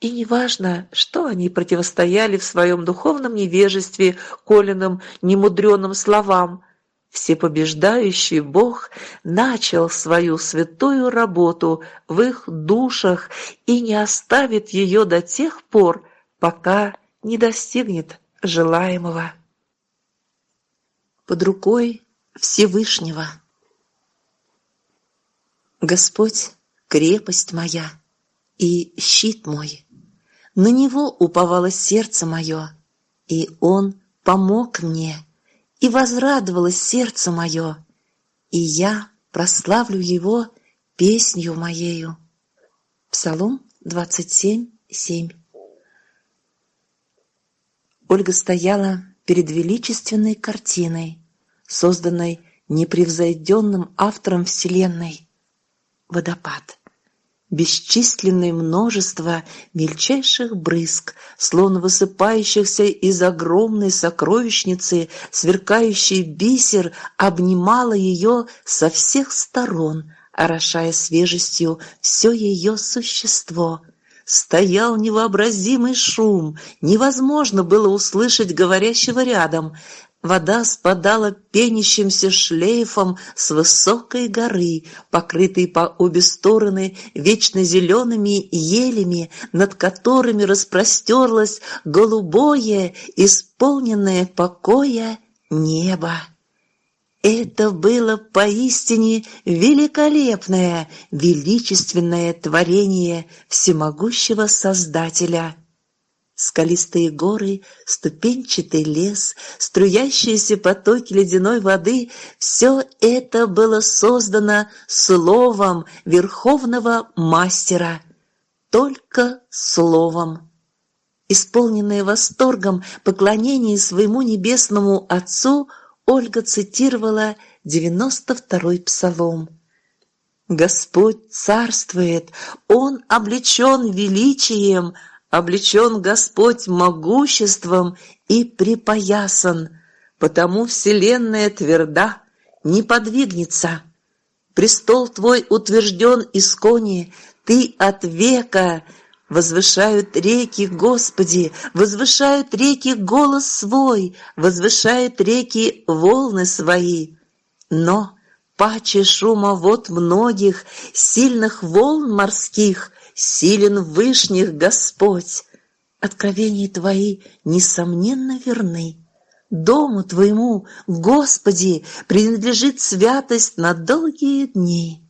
[SPEAKER 3] И неважно, что они противостояли в своем духовном невежестве Колиным немудреным словам, Всепобеждающий Бог начал свою святую работу в их душах и не оставит ее до тех пор, пока не достигнет желаемого. Под рукой Всевышнего. Господь — крепость моя и щит мой. На Него уповало сердце мое, и Он помог мне, и возрадовалось сердце мое, и я прославлю Его песнью моею. Псалом 27, 7 Ольга стояла перед величественной картиной, созданной непревзойденным автором Вселенной. Водопад. Бесчисленное множество мельчайших брызг, словно высыпающихся из огромной сокровищницы, сверкающий бисер обнимало ее со всех сторон, орошая свежестью все ее существо — Стоял невообразимый шум, невозможно было услышать говорящего рядом. Вода спадала пенящимся шлейфом с высокой горы, покрытой по обе стороны вечно зелеными елями, над которыми распростерлось голубое, исполненное покоя небо. Это было поистине великолепное, величественное творение всемогущего Создателя. Скалистые горы, ступенчатый лес, струящиеся потоки ледяной воды — все это было создано словом верховного мастера. Только словом. Исполненное восторгом поклонение своему небесному Отцу — Ольга цитировала девяносто второй псалом. «Господь царствует, Он облечен величием, облечен Господь могуществом и припоясан, потому вселенная тверда, не подвигнется. Престол Твой утвержден искони, Ты от века Возвышают реки, Господи, возвышают реки голос свой, возвышают реки волны свои. Но паче шума вот многих, сильных волн морских, силен вышних Господь. Откровения Твои, несомненно, верны. Дому Твоему, Господи, принадлежит святость на долгие дни.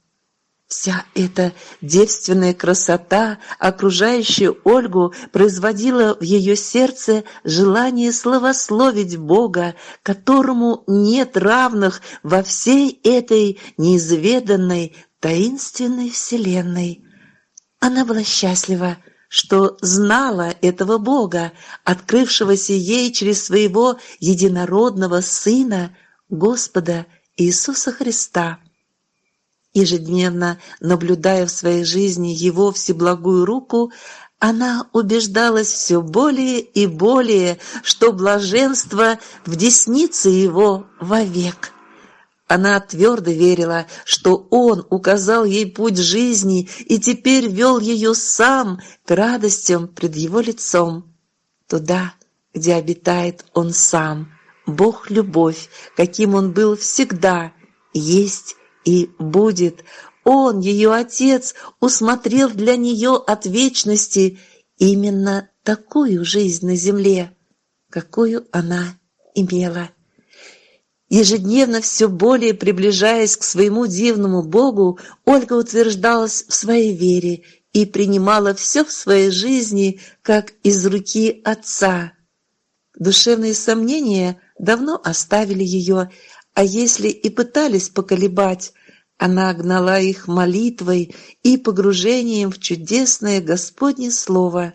[SPEAKER 3] Вся эта девственная красота, окружающая Ольгу, производила в ее сердце желание славословить Бога, которому нет равных во всей этой неизведанной таинственной вселенной. Она была счастлива, что знала этого Бога, открывшегося ей через своего единородного Сына, Господа Иисуса Христа – Ежедневно, наблюдая в своей жизни его всеблагую руку, она убеждалась все более и более, что блаженство в деснице его вовек. Она твердо верила, что он указал ей путь жизни и теперь вел ее сам к радостям пред его лицом. Туда, где обитает он сам, Бог-любовь, каким он был всегда, есть и будет. Он, ее отец, усмотрел для нее от вечности именно такую жизнь на земле, какую она имела. Ежедневно все более приближаясь к своему дивному Богу, Ольга утверждалась в своей вере и принимала все в своей жизни, как из руки отца. Душевные сомнения давно оставили ее, а если и пытались поколебать, она гнала их молитвой и погружением в чудесное Господне Слово.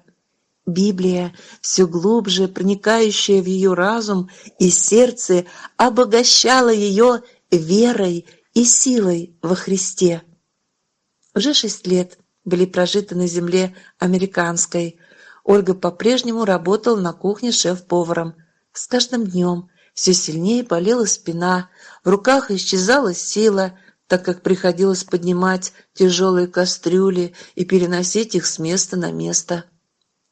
[SPEAKER 3] Библия, все глубже проникающая в ее разум и сердце, обогащала ее верой и силой во Христе. Уже шесть лет были прожиты на земле американской. Ольга по-прежнему работала на кухне шеф-поваром. С каждым днем все сильнее болела спина, в руках исчезала сила, так как приходилось поднимать тяжелые кастрюли и переносить их с места на место.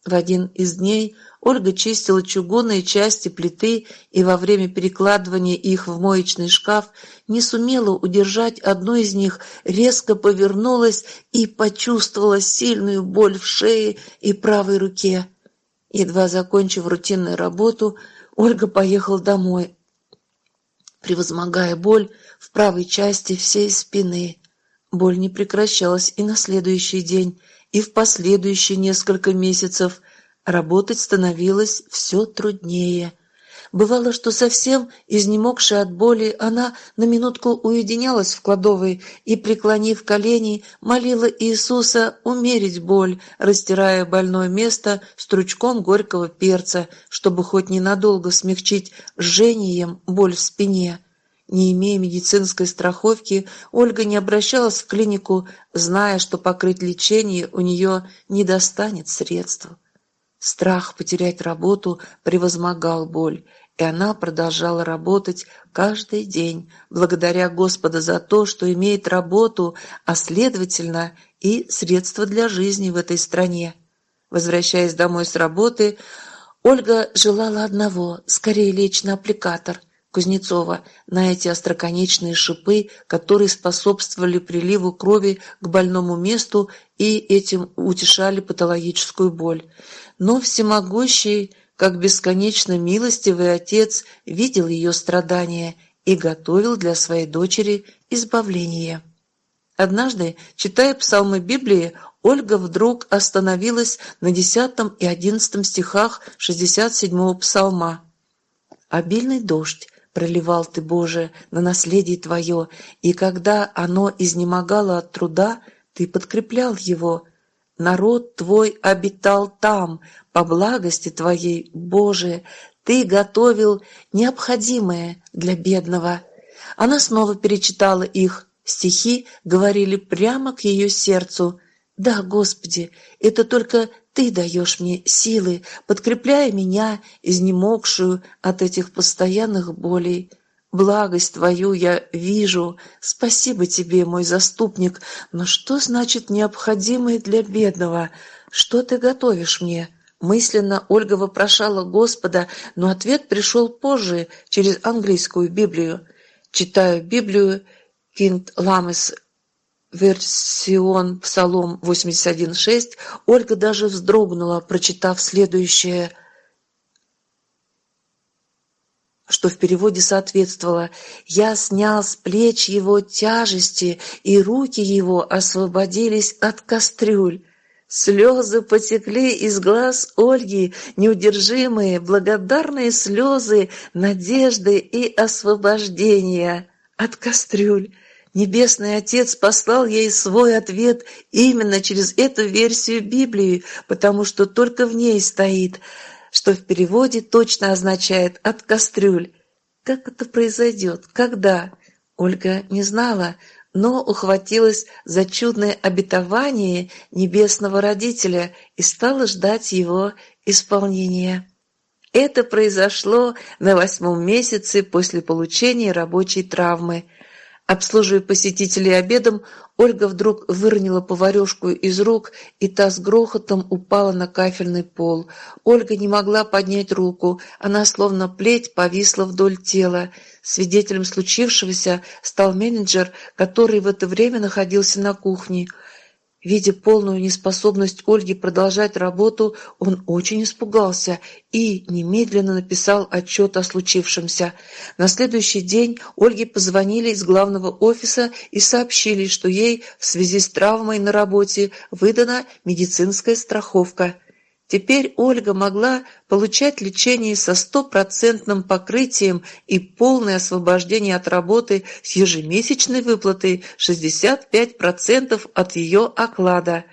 [SPEAKER 3] В один из дней Ольга чистила чугунные части плиты и во время перекладывания их в моечный шкаф не сумела удержать одну из них, резко повернулась и почувствовала сильную боль в шее и правой руке. Едва закончив рутинную работу, Ольга поехала домой, превозмогая боль в правой части всей спины. Боль не прекращалась и на следующий день, и в последующие несколько месяцев работать становилось все труднее. Бывало, что совсем изнемогшая от боли, она на минутку уединялась в кладовой и, преклонив колени, молила Иисуса умерить боль, растирая больное место стручком горького перца, чтобы хоть ненадолго смягчить жжением боль в спине. Не имея медицинской страховки, Ольга не обращалась в клинику, зная, что покрыть лечение у нее не достанет средств. Страх потерять работу превозмогал боль, и она продолжала работать каждый день, благодаря Господа за то, что имеет работу, а следовательно и средства для жизни в этой стране. Возвращаясь домой с работы, Ольга желала одного – скорее лечь на аппликатор – Кузнецова на эти остроконечные шипы, которые способствовали приливу крови к больному месту и этим утешали патологическую боль. Но всемогущий, как бесконечно милостивый отец, видел ее страдания и готовил для своей дочери избавление. Однажды, читая псалмы Библии, Ольга вдруг остановилась на десятом и одиннадцатом стихах 67-го псалма. Обильный дождь проливал ты, Боже, на наследие Твое, и когда оно изнемогало от труда, Ты подкреплял его. Народ Твой обитал там, по благости Твоей, Боже, Ты готовил необходимое для бедного. Она снова перечитала их. Стихи говорили прямо к ее сердцу. «Да, Господи, это только ты даешь мне силы, подкрепляя меня, изнемогшую от этих постоянных болей. Благость Твою я вижу. Спасибо Тебе, мой заступник. Но что значит необходимое для бедного? Что Ты готовишь мне?» Мысленно Ольга вопрошала Господа, но ответ пришел позже, через английскую Библию. Читаю Библию, Кинт Ламес версион Псалом 81.6, Ольга даже вздрогнула, прочитав следующее, что в переводе соответствовало «Я снял с плеч его тяжести, и руки его освободились от кастрюль». Слезы потекли из глаз Ольги, неудержимые, благодарные слезы надежды и освобождения от кастрюль. Небесный Отец послал ей свой ответ именно через эту версию Библии, потому что только в ней стоит, что в переводе точно означает «от кастрюль». Как это произойдет? Когда? Ольга не знала, но ухватилась за чудное обетование небесного родителя и стала ждать его исполнения. Это произошло на восьмом месяце после получения рабочей травмы – Обслуживая посетителей обедом, Ольга вдруг выронила поварешку из рук, и та с грохотом упала на кафельный пол. Ольга не могла поднять руку, она словно плеть повисла вдоль тела. Свидетелем случившегося стал менеджер, который в это время находился на кухне.
[SPEAKER 1] Видя полную неспособность Ольги продолжать работу, он очень испугался и немедленно написал отчет о случившемся. На следующий день Ольге позвонили из главного офиса и сообщили, что ей в связи с травмой на работе выдана медицинская страховка – Теперь Ольга могла получать лечение со стопроцентным покрытием и полное освобождение от работы с ежемесячной выплатой 65% от ее оклада.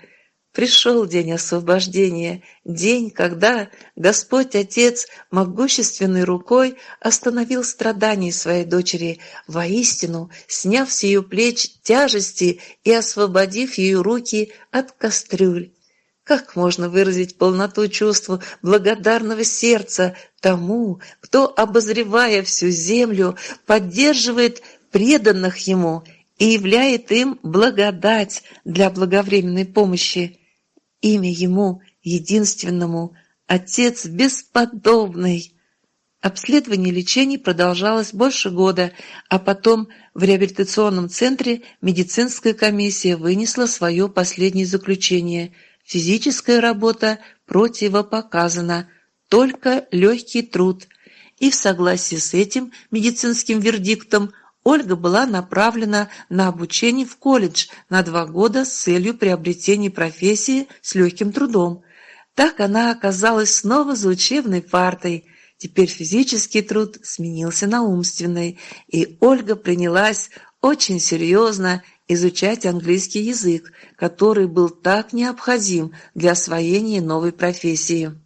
[SPEAKER 1] Пришел день освобождения, день, когда Господь Отец могущественной рукой остановил страдания своей дочери, воистину сняв с ее плеч тяжести и освободив ее руки от кастрюль. Как можно выразить полноту чувства благодарного сердца тому, кто, обозревая всю землю, поддерживает преданных ему и являет им благодать для благовременной помощи? Имя ему, единственному, Отец бесподобный. Обследование лечений продолжалось больше года, а потом в реабилитационном центре медицинская комиссия вынесла свое последнее заключение – Физическая работа противопоказана, только легкий труд. И в согласии с этим медицинским вердиктом Ольга была направлена на обучение в колледж на два года с целью приобретения профессии с легким трудом. Так она оказалась снова за учебной партой. Теперь физический труд сменился на умственный, и Ольга принялась очень серьезно изучать английский язык, который был так необходим для освоения новой профессии.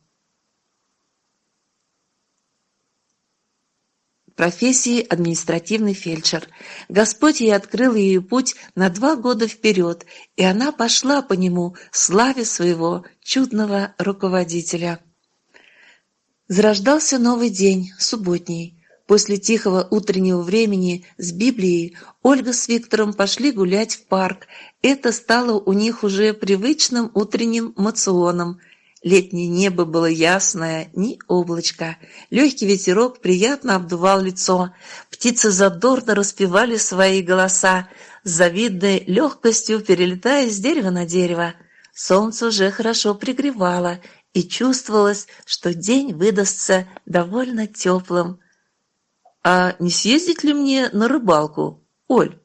[SPEAKER 1] профессии административный фельдшер. Господь ей открыл ее путь на два года вперед, и она пошла по нему, славе своего чудного руководителя. Зарождался новый день, субботний. После тихого утреннего времени с Библией Ольга с Виктором пошли гулять в парк. Это стало у них уже привычным утренним мационом. Летнее небо было ясное, ни облачка. Легкий ветерок приятно обдувал лицо. Птицы задорно распевали свои голоса, с завидной легкостью перелетая с дерева на дерево. Солнце уже хорошо пригревало, и чувствовалось, что день выдастся довольно теплым. «А не съездить ли мне на рыбалку, Оль?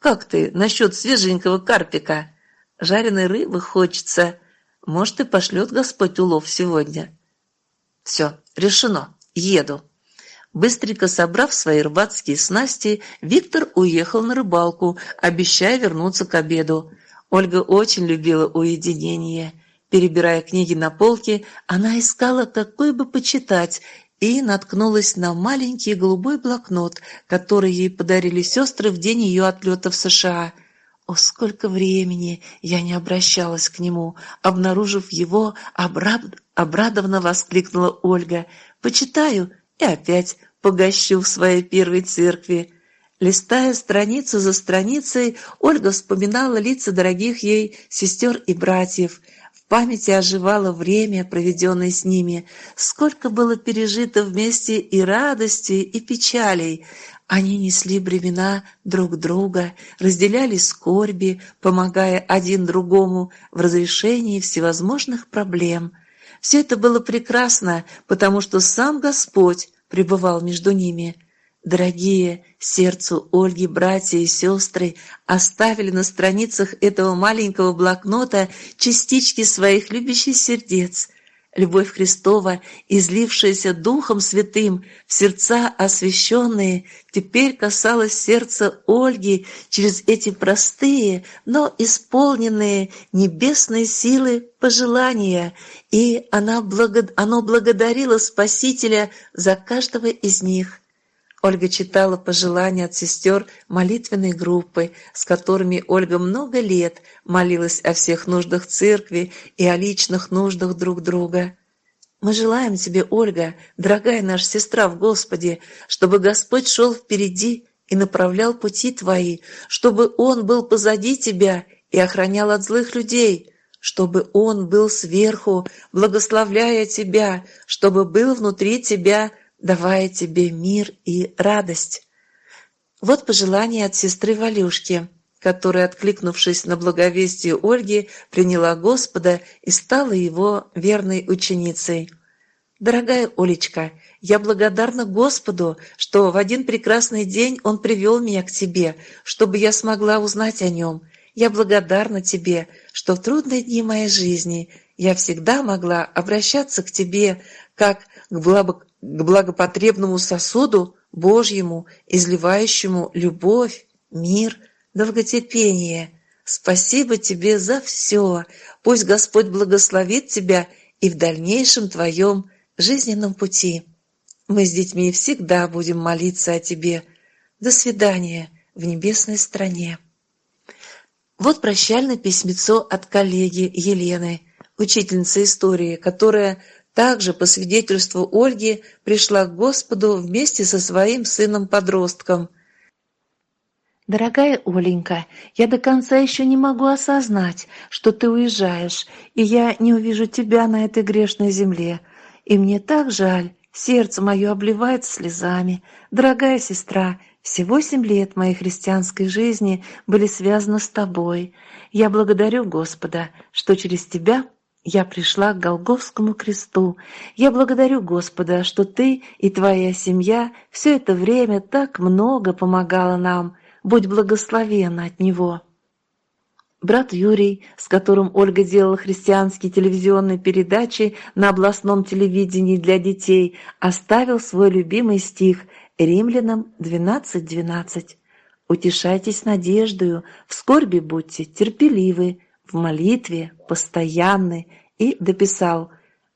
[SPEAKER 1] Как ты насчет свеженького карпика? Жареной рыбы хочется. Может, и пошлет Господь улов сегодня». «Все, решено. Еду». Быстренько собрав свои рыбацкие снасти, Виктор уехал на рыбалку, обещая вернуться к обеду. Ольга очень любила уединение. Перебирая книги на полке, она искала, какой бы почитать, и наткнулась на маленький голубой блокнот, который ей подарили сестры в день ее отлета в США. О, сколько времени я не обращалась к нему! Обнаружив его, обрад... обрадованно воскликнула Ольга. «Почитаю и опять погощу в своей первой церкви». Листая страницу за страницей, Ольга вспоминала лица дорогих ей сестер и братьев – в памяти оживало время, проведенное с ними. Сколько было пережито вместе и радостей, и печалей. Они несли бремена друг друга, разделяли скорби, помогая один другому в разрешении всевозможных проблем. Все это было прекрасно, потому что сам Господь пребывал между ними – Дорогие сердцу Ольги братья и сестры оставили на страницах этого маленького блокнота частички своих любящих сердец. Любовь Христова, излившаяся Духом Святым в сердца освященные, теперь касалась сердца Ольги через эти простые, но исполненные небесной силы пожелания, и она благо... оно благодарило Спасителя за каждого из них. Ольга читала пожелания от сестер молитвенной группы, с которыми Ольга много лет молилась о всех нуждах церкви и о личных нуждах друг друга. Мы желаем тебе, Ольга, дорогая наша сестра в Господе, чтобы Господь шел впереди и направлял пути твои, чтобы Он был позади тебя и охранял от злых людей, чтобы Он был сверху, благословляя тебя, чтобы был внутри тебя, давая тебе мир и радость. Вот пожелание от сестры Валюшки. которая, откликнувшись на благовестие Ольги, приняла Господа и стала его верной ученицей. «Дорогая Олечка, я благодарна Господу, что в один прекрасный день Он привел меня к тебе, чтобы я смогла узнать о Нем. Я благодарна тебе, что в трудные дни моей жизни я всегда могла обращаться к тебе как к, благо... к благопотребному сосуду Божьему, изливающему любовь, мир, долготерпение. Спасибо тебе за все. Пусть Господь благословит тебя и в дальнейшем твоем жизненном пути. Мы с детьми всегда будем молиться о тебе. До свидания в небесной стране. Вот прощальное письмецо от коллеги Елены, учительницы истории, которая также, по свидетельству Ольги, пришла к Господу вместе со своим сыном-подростком.
[SPEAKER 3] «Дорогая Оленька, я до конца еще не могу осознать, что ты уезжаешь, и я не увижу тебя на этой грешной земле. И мне так жаль, сердце мое обливается слезами. Дорогая сестра, все восемь лет моей христианской жизни были связаны с тобой. Я благодарю Господа, что через тебя я пришла к Голговскому кресту. Я благодарю Господа, что ты и твоя семья все это время так много помогала нам. Будь благословена от Него. Брат Юрий, с которым Ольга делала христианские телевизионные передачи на областном телевидении для детей, оставил свой любимый стих Римлянам 12.12. 12. «Утешайтесь надеждою, в скорби будьте терпеливы, в молитве, постоянны, и дописал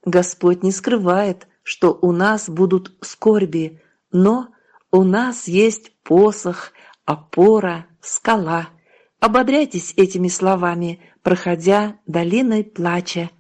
[SPEAKER 3] «Господь не скрывает, что у нас будут скорби, но у нас есть посох, опора, скала». Ободряйтесь этими словами, проходя долиной плача.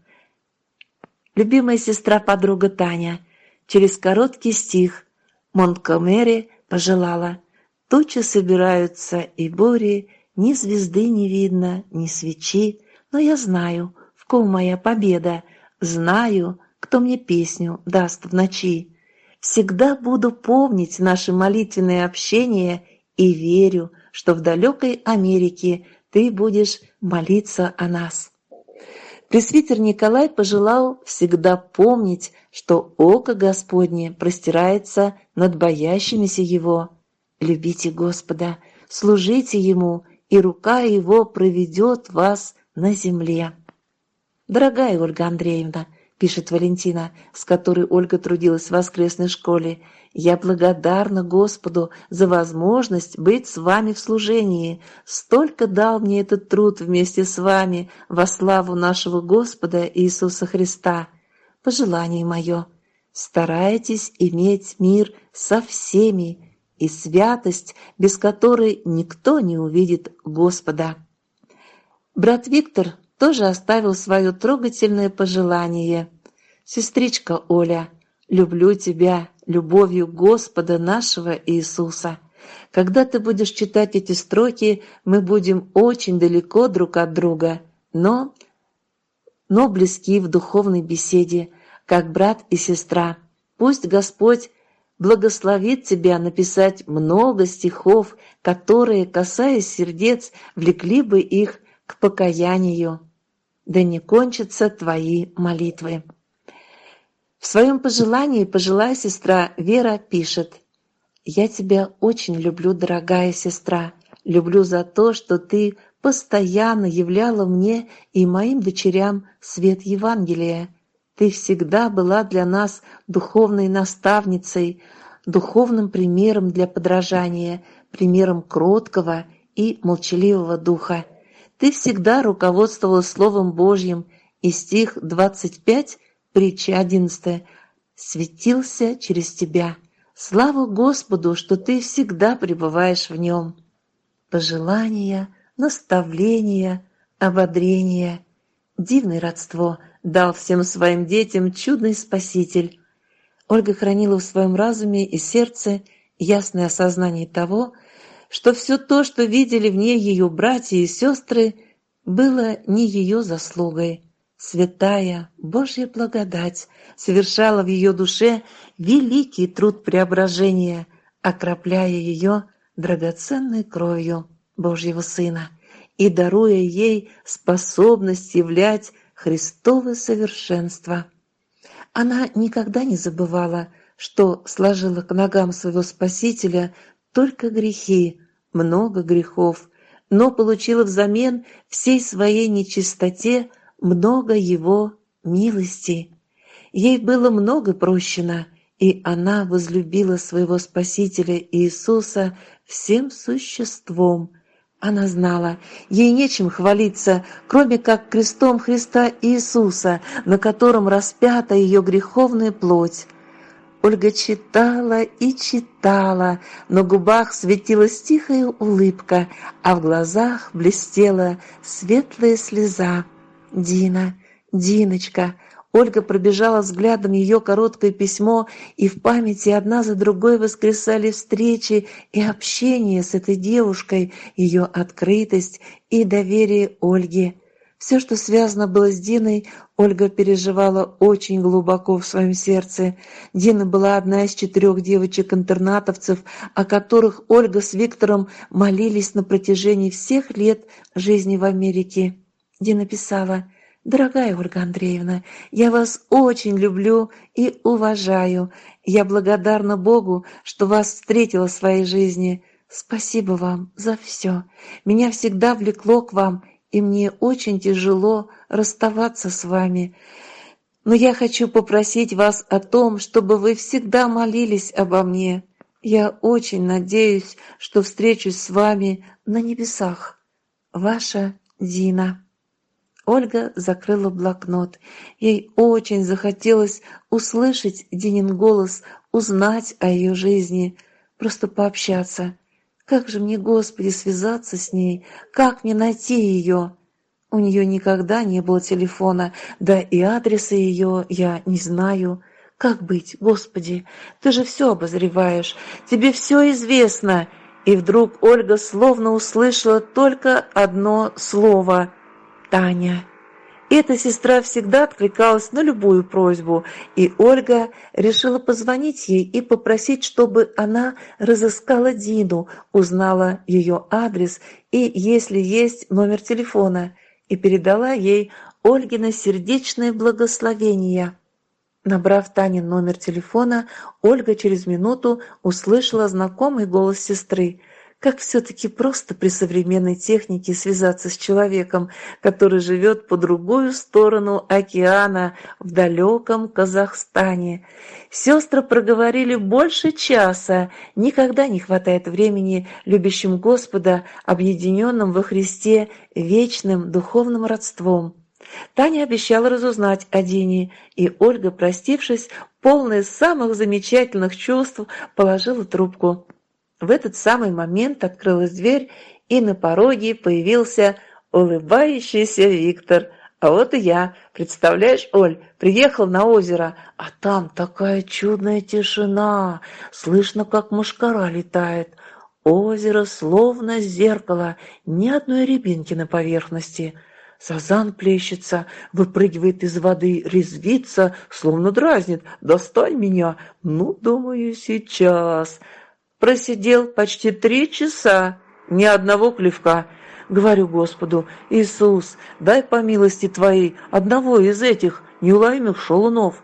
[SPEAKER 3] Любимая сестра-подруга Таня через короткий стих Монткомери пожелала «Тучи собираются, и бури, ни звезды не видно, ни свечи, но я знаю, в ком моя победа, знаю, кто мне песню даст в ночи. Всегда буду помнить наше молитвенное общение и верю, что в далекой Америке ты будешь молиться о нас. Пресвитер Николай пожелал всегда помнить, что око Господне простирается над боящимися Его. Любите Господа, служите Ему и рука его проведет вас на земле. Дорогая Ольга Андреевна, пишет Валентина, с которой Ольга трудилась в воскресной школе, я благодарна Господу за возможность быть с вами в служении. Столько дал мне этот труд вместе с вами во славу нашего Господа Иисуса Христа. Пожелание мое. Старайтесь иметь мир со всеми, и святость, без которой никто не увидит Господа. Брат Виктор тоже оставил свое трогательное пожелание. «Сестричка Оля, люблю тебя любовью Господа нашего Иисуса. Когда ты будешь читать эти строки, мы будем очень далеко друг от друга, но, но близки в духовной беседе, как брат и сестра. Пусть Господь благословит тебя написать много стихов, которые, касаясь сердец, влекли бы их к покаянию. Да не кончатся твои молитвы. В своем пожелании пожилая сестра Вера пишет «Я тебя очень люблю, дорогая сестра, люблю за то, что ты постоянно являла мне и моим дочерям свет Евангелия, ты всегда была для нас духовной наставницей, духовным примером для подражания, примером кроткого и молчаливого духа. Ты всегда руководствовалась Словом Божьим, и стих 25, притча 11, «Светился через тебя. Слава Господу, что ты всегда пребываешь в нем». Пожелания, наставления, ободрения, дивное родство – дал всем своим детям чудный Спаситель. Ольга хранила в своем разуме и сердце ясное осознание того, что все то, что видели в ней ее братья и сестры, было не ее заслугой. Святая Божья благодать совершала в ее душе великий труд преображения, окропляя ее драгоценной кровью Божьего Сына – и даруя ей способность являть Христово совершенство. Она никогда не забывала, что сложила к ногам своего Спасителя только грехи, много грехов, но получила взамен всей своей нечистоте много его милости. Ей было много прощено, и она возлюбила своего Спасителя Иисуса всем существом. Она знала, ей нечем хвалиться, кроме как крестом Христа Иисуса, на котором распята ее греховная плоть. Ольга читала и читала, на губах светилась тихая улыбка, а в глазах блестела светлая слеза. «Дина, Диночка!» Ольга пробежала взглядом ее короткое письмо, и в памяти одна за другой воскресали встречи и общение с этой девушкой, ее открытость и доверие Ольге. Все, что связано было с Диной, Ольга переживала очень глубоко в своем сердце. Дина была одна из четырех девочек-интернатовцев, о которых Ольга с Виктором молились на протяжении всех лет жизни в Америке. Дина писала «Дорогая Ольга Андреевна, я вас очень люблю и уважаю. Я благодарна Богу, что вас встретила в своей жизни. Спасибо вам за все. Меня всегда влекло к вам, и мне очень тяжело расставаться с вами. Но я хочу попросить вас о том, чтобы вы всегда молились обо мне. Я очень надеюсь, что встречусь с вами на небесах. Ваша Дина. Ольга закрыла блокнот. Ей очень захотелось услышать Динин голос, узнать о ее жизни, просто пообщаться. Как же мне, Господи, связаться с ней? Как мне найти ее? У нее никогда не было телефона, да и адреса ее я не знаю. Как быть, Господи? Ты же все обозреваешь, тебе все известно. И вдруг Ольга словно услышала только одно слово — Таня. Эта сестра всегда откликалась на любую просьбу, и Ольга решила позвонить ей и попросить, чтобы она разыскала Дину, узнала ее адрес и, если есть, номер телефона, и передала ей Ольгина сердечное благословение. Набрав Танин номер телефона, Ольга через минуту услышала знакомый голос сестры – как все-таки просто при современной технике связаться с человеком, который живет по другую сторону океана в далеком Казахстане. Сестры проговорили больше часа. Никогда не хватает времени любящим Господа, объединенным во Христе вечным духовным родством. Таня обещала разузнать о Дине, и Ольга, простившись, полная самых замечательных чувств, положила трубку. В этот самый момент открылась дверь, и на пороге появился улыбающийся Виктор. А вот и я. Представляешь, Оль, приехал на озеро, а там такая чудная тишина. Слышно, как мушкара летает. Озеро словно зеркало, ни одной рябинки на поверхности. Сазан плещется, выпрыгивает из воды, резвится, словно дразнит. «Достань меня!» «Ну, думаю, сейчас!» Просидел почти три часа, ни одного клевка. Говорю Господу, Иисус, дай по милости Твоей одного из этих неуловимых шалунов.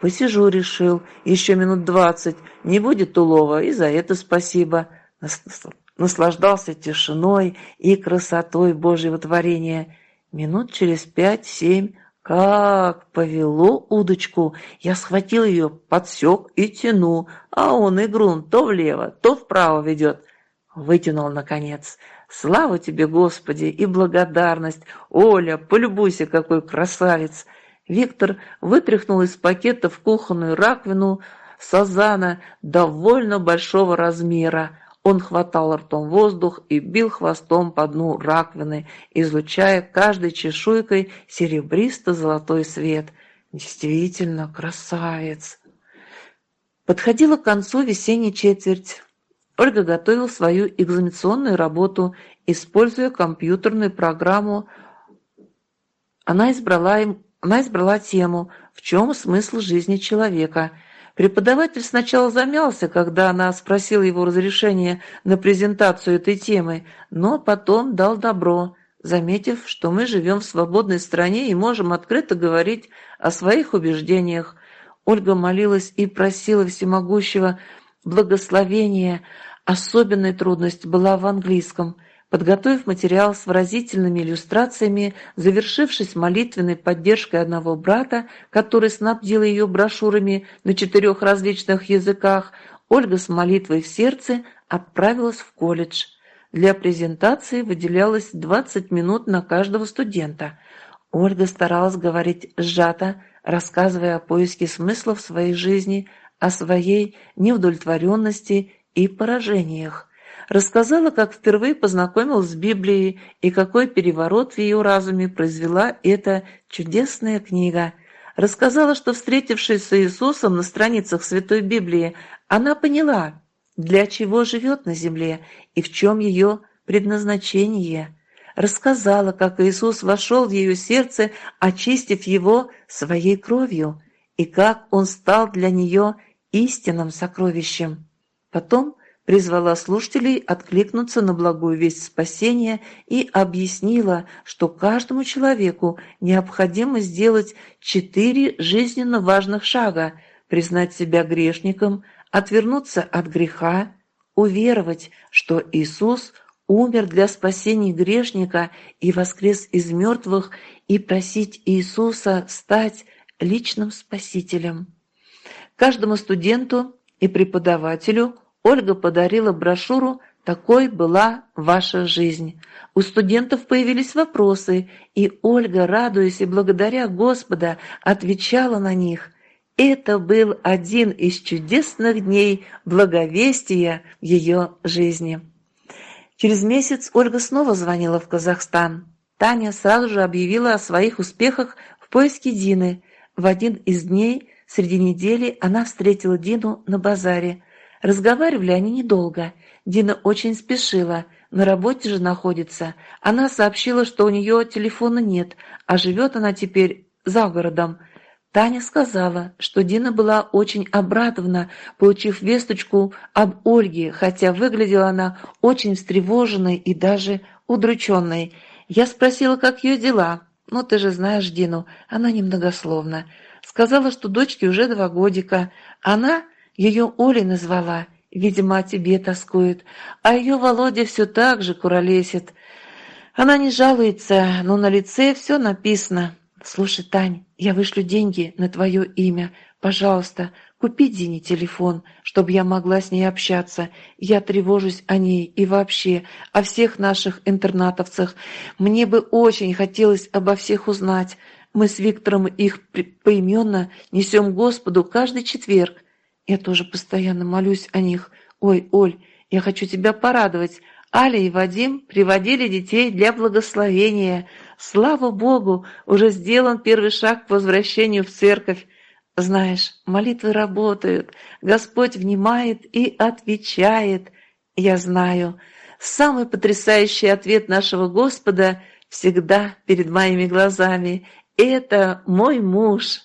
[SPEAKER 3] Посижу, решил, еще минут двадцать, не будет улова, и за это спасибо. Наслаждался тишиной и красотой Божьего творения. Минут через пять-семь как повело удочку, я схватил ее, подсек и тяну, а он игрун то влево, то вправо ведет. Вытянул, наконец. Слава тебе, Господи, и благодарность. Оля, полюбуйся, какой красавец. Виктор вытряхнул из пакета в кухонную раковину сазана довольно большого размера, он хватал ртом воздух и бил хвостом по дну раковины, излучая каждой чешуйкой серебристо-золотой свет. Действительно, красавец! Подходила к концу весенняя четверть. Ольга готовила свою экзаменационную работу, используя компьютерную программу. Она избрала, им, она избрала тему «В чем смысл жизни человека?» Преподаватель сначала замялся, когда она спросила его разрешения на презентацию этой темы, но потом дал добро. заметив, что мы живем в свободной стране и можем открыто говорить о своих убеждениях. Ольга молилась и просила всемогущего благословения. Особенная трудность была в английском – Подготовив материал с выразительными иллюстрациями, завершившись молитвенной поддержкой одного брата, который снабдил ее брошюрами на четырех различных языках, Ольга с молитвой в сердце отправилась в колледж. Для презентации выделялось 20 минут на каждого студента. Ольга старалась говорить сжато, рассказывая о поиске смысла в своей жизни, о своей неудовлетворенности и поражениях рассказала, как впервые познакомилась с Библией и какой переворот в ее разуме произвела эта чудесная книга. Рассказала, что, встретившись с Иисусом на страницах Святой Библии, она поняла, для чего живет на земле и в чем ее предназначение. Рассказала, как Иисус вошел в ее сердце, очистив его своей кровью, и как Он стал для нее истинным сокровищем. Потом призвала слушателей откликнуться на благую весть спасения и объяснила, что каждому человеку необходимо сделать четыре жизненно важных шага – признать себя грешником, отвернуться от греха, уверовать, что Иисус умер для спасения грешника и воскрес из мертвых, и просить Иисуса стать личным спасителем. Каждому студенту и преподавателю – Ольга подарила брошюру «Такой была ваша жизнь». У студентов появились вопросы, и Ольга, радуясь и благодаря Господа, отвечала на них. Это был один из чудесных дней благовестия ее жизни. Через месяц Ольга снова звонила в Казахстан. Таня сразу же объявила о своих успехах в поиске Дины. В один из дней среди недели она встретила Дину на базаре. Разговаривали они недолго. Дина очень спешила, на работе же находится. Она сообщила, что у нее телефона нет, а живет она теперь за городом. Таня сказала, что Дина была очень обрадована, получив весточку об Ольге, хотя выглядела она очень встревоженной и даже удрученной. Я спросила, как ее дела. Ну, ты же знаешь Дину, она немногословна. Сказала, что дочке уже два годика. Она ее Олей назвала, видимо, о тебе тоскует, а ее Володя все так же куролесит. Она не жалуется, но на лице все написано. Слушай, Тань, я вышлю деньги на твое имя. Пожалуйста, купи Дине телефон, чтобы я могла с ней общаться. Я тревожусь о ней и вообще о всех наших интернатовцах. Мне бы очень хотелось обо всех узнать. Мы с Виктором их поименно несем Господу каждый четверг. Я тоже постоянно молюсь о них. Ой, Оль, я хочу тебя порадовать. Аля и Вадим приводили детей для благословения. Слава Богу, уже сделан первый шаг к возвращению в церковь. Знаешь, молитвы работают, Господь внимает и отвечает. Я знаю, самый потрясающий ответ нашего Господа всегда перед моими глазами. Это мой муж.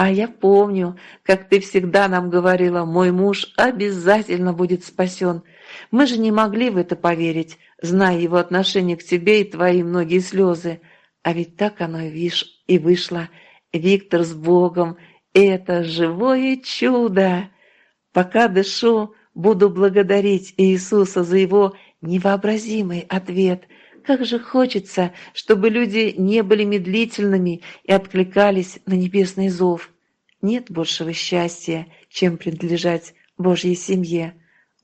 [SPEAKER 3] А я помню, как ты всегда нам говорила, мой муж обязательно будет спасен. Мы же не могли в это поверить, зная его отношение к тебе и твои многие слезы. А ведь так оно, видишь, и вышло. Виктор с Богом — это живое чудо. Пока дышу, буду благодарить Иисуса за его невообразимый ответ — как же хочется, чтобы люди не были медлительными и откликались на небесный зов. Нет большего счастья, чем принадлежать Божьей семье.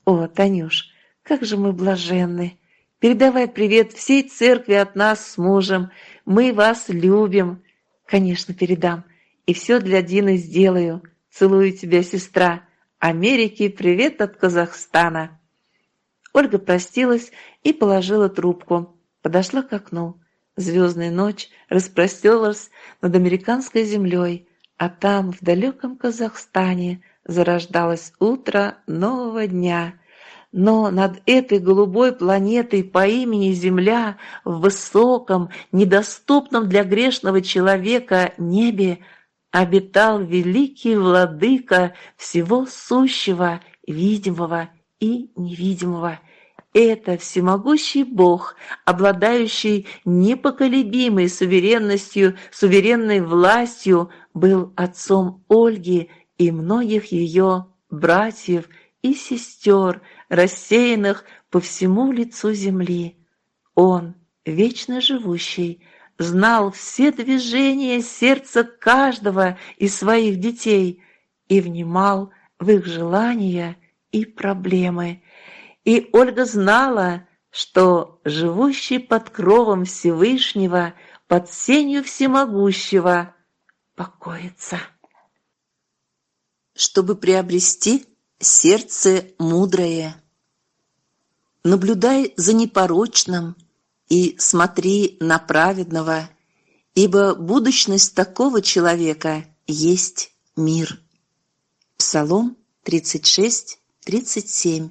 [SPEAKER 3] О, Танюш, как же мы блаженны! Передавай привет всей церкви от нас с мужем. Мы вас любим. Конечно, передам. И все для Дины сделаю. Целую тебя, сестра. Америке привет от Казахстана. Ольга простилась и положила трубку подошла к окну. Звездная ночь распростерлась над американской землей, а там, в далеком Казахстане, зарождалось утро нового дня. Но над этой голубой планетой по имени Земля в высоком, недоступном для грешного человека небе обитал великий владыка всего сущего, видимого и невидимого – это всемогущий Бог, обладающий непоколебимой суверенностью, суверенной властью, был отцом Ольги и многих ее братьев и сестер, рассеянных по всему лицу земли. Он, вечно живущий, знал все движения сердца каждого из своих детей и внимал в их желания и проблемы. И Ольга знала, что живущий под кровом Всевышнего, под сенью Всемогущего, покоится.
[SPEAKER 1] Чтобы приобрести сердце мудрое, наблюдай за непорочным, и смотри на праведного, ибо будущность такого человека есть мир. Псалом 36, 37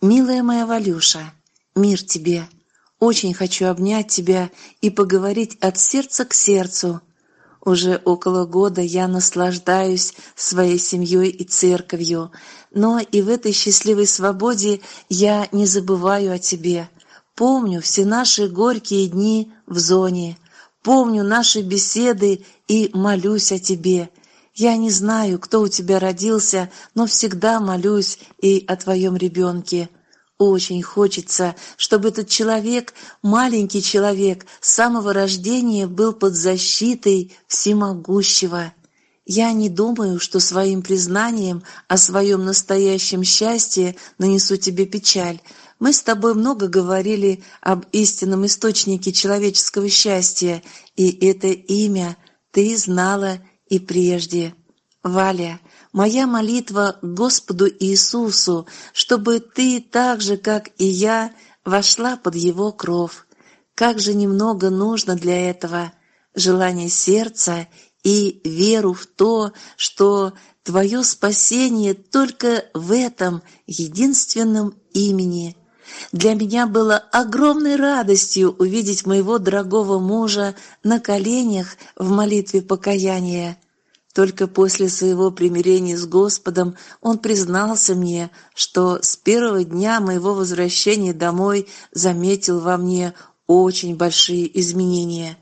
[SPEAKER 1] «Милая моя Валюша, мир тебе! Очень хочу обнять тебя и поговорить от сердца к сердцу. Уже около года я наслаждаюсь своей семьей и церковью, но и в этой счастливой свободе я не забываю о тебе» Помню все наши горькие дни в зоне, помню наши беседы и молюсь о тебе. Я не знаю, кто у тебя родился, но всегда молюсь и о твоем ребенке. Очень хочется, чтобы этот человек, маленький человек, с самого рождения был под защитой всемогущего. Я не думаю, что своим признанием о своем настоящем счастье нанесу тебе печаль, мы с тобой много говорили об истинном источнике человеческого счастья, и это имя ты знала и прежде. Валя, моя молитва Господу Иисусу, чтобы ты так же, как и я, вошла под Его кров. Как же немного нужно для этого желание сердца и веру в то, что Твое спасение только в этом единственном имени – для меня было огромной радостью увидеть моего дорогого мужа на коленях в молитве покаяния. Только после своего примирения с Господом он признался мне, что с первого дня моего возвращения домой заметил во мне очень большие изменения.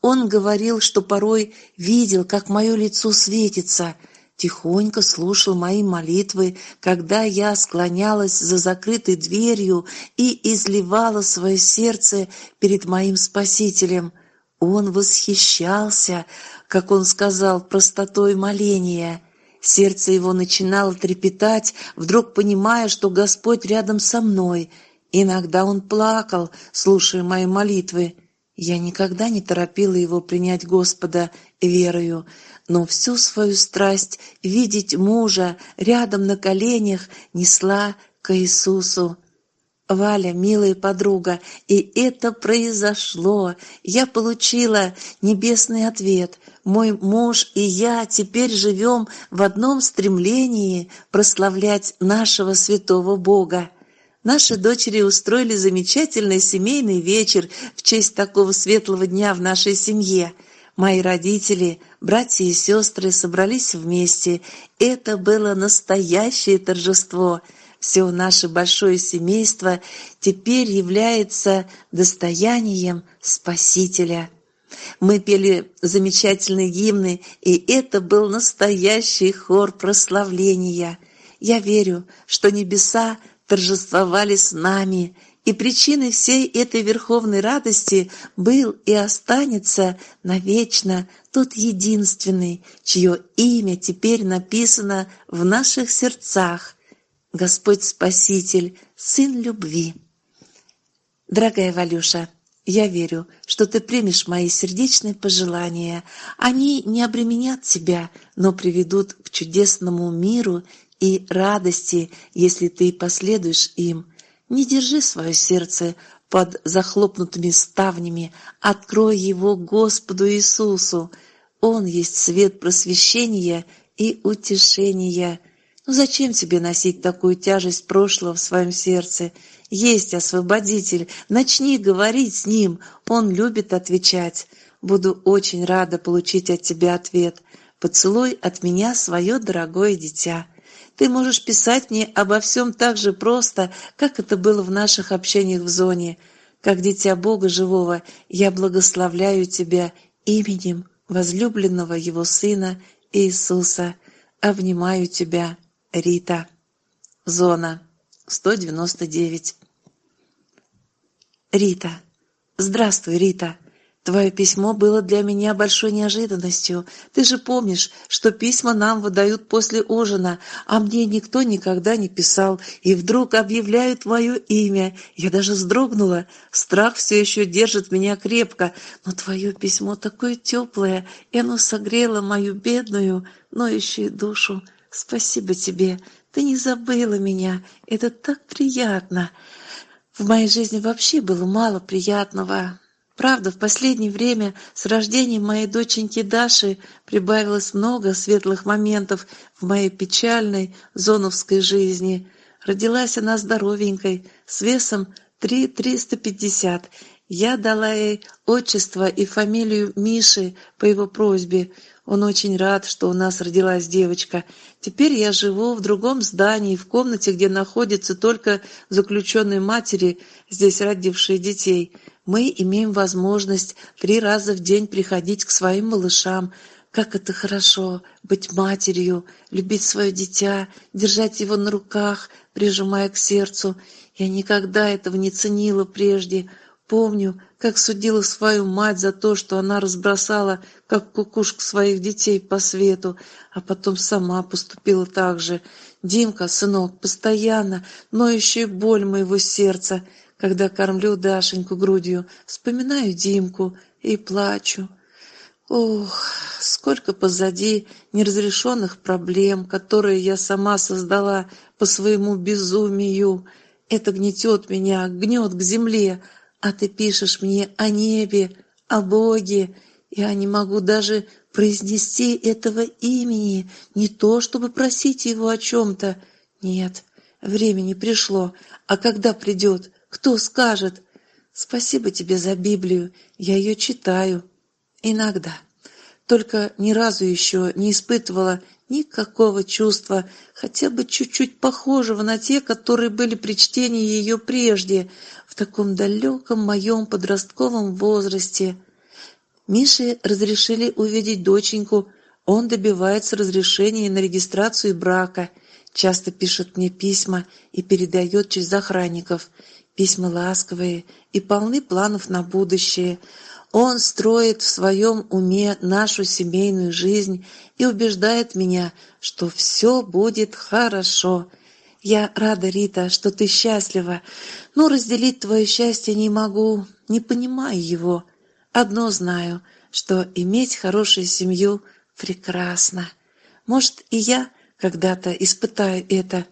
[SPEAKER 1] Он говорил, что порой видел, как мое лицо светится – тихонько слушал мои молитвы, когда я склонялась за закрытой дверью и изливала свое сердце перед моим Спасителем. Он восхищался, как он сказал, простотой моления. Сердце его начинало трепетать, вдруг понимая, что Господь рядом со мной. Иногда он плакал, слушая мои молитвы. Я никогда не торопила его принять Господа верою, но всю свою страсть видеть мужа рядом на коленях несла к Иисусу. Валя, милая подруга, и это произошло. Я получила небесный ответ. Мой муж и я теперь живем в одном стремлении прославлять нашего святого Бога. Наши дочери устроили замечательный семейный вечер в честь такого светлого дня в нашей семье – Мои родители, братья и сестры собрались вместе. Это было настоящее торжество. Все наше большое семейство теперь является достоянием Спасителя. Мы пели замечательные гимны, и это был настоящий хор прославления. Я верю, что небеса торжествовали с нами – и причиной всей этой верховной радости был и останется навечно тот единственный, чье имя теперь написано в наших сердцах, Господь Спаситель, Сын любви. Дорогая Валюша, я верю, что ты примешь мои сердечные пожелания. Они не обременят тебя, но приведут к чудесному миру и радости, если ты последуешь им – не держи свое сердце под захлопнутыми ставнями, открой его Господу Иисусу. Он есть свет просвещения и утешения. Ну зачем тебе носить такую тяжесть прошлого в своем сердце? Есть освободитель, начни говорить с ним, он любит отвечать. Буду очень рада получить от тебя ответ. Поцелуй от меня свое дорогое дитя.
[SPEAKER 3] Ты можешь писать мне обо всем так же просто, как это было в наших общениях в зоне. Как дитя Бога живого, я благословляю тебя именем возлюбленного Его Сына Иисуса. Обнимаю тебя, Рита. Зона 199. Рита. Здравствуй, Рита. Твое письмо было для меня большой неожиданностью. Ты же помнишь, что письма нам выдают после ужина, а мне никто никогда не писал, и вдруг объявляют мое имя. Я даже вздрогнула. Страх все еще держит меня крепко, но твое письмо такое теплое, и оно согрело мою бедную, ноющую душу. Спасибо тебе. Ты не забыла меня. Это так приятно. В моей жизни вообще было мало приятного. Правда, в последнее время с рождением моей доченьки Даши прибавилось много светлых моментов в моей печальной зоновской жизни. Родилась она здоровенькой, с весом 3 350. Я дала ей отчество и фамилию Миши по его просьбе. Он очень рад, что у нас родилась девочка. Теперь я живу в другом здании, в комнате, где находятся только заключенные матери, здесь родившие детей мы имеем возможность три раза в день приходить к своим малышам. Как это хорошо быть матерью, любить свое дитя, держать его на руках, прижимая к сердцу. Я никогда этого не ценила прежде. Помню, как судила свою мать за то, что она разбросала, как кукушка своих детей по свету, а потом сама поступила так же. Димка, сынок, постоянно ноющая боль моего сердца — когда кормлю Дашеньку грудью, вспоминаю Димку и плачу. Ох, сколько позади неразрешенных проблем, которые я сама создала по своему безумию. Это гнетет меня, гнет к земле, а ты пишешь мне о небе, о Боге. Я не могу даже произнести этого имени, не то чтобы просить его о чем-то. Нет, времени пришло, а когда придет, кто скажет? Спасибо тебе за Библию, я ее читаю. Иногда. Только ни разу еще не испытывала никакого чувства, хотя бы чуть-чуть похожего на те, которые были при чтении ее прежде, в таком далеком моем подростковом возрасте. Мише разрешили увидеть доченьку, он добивается разрешения на регистрацию брака, часто пишет мне письма и передает через охранников – письма ласковые и полны планов на будущее. Он строит в своем уме нашу семейную жизнь и убеждает меня, что все будет хорошо. Я рада, Рита, что ты счастлива, но разделить твое счастье не могу, не понимаю его. Одно знаю, что иметь хорошую семью прекрасно. Может, и я когда-то испытаю это,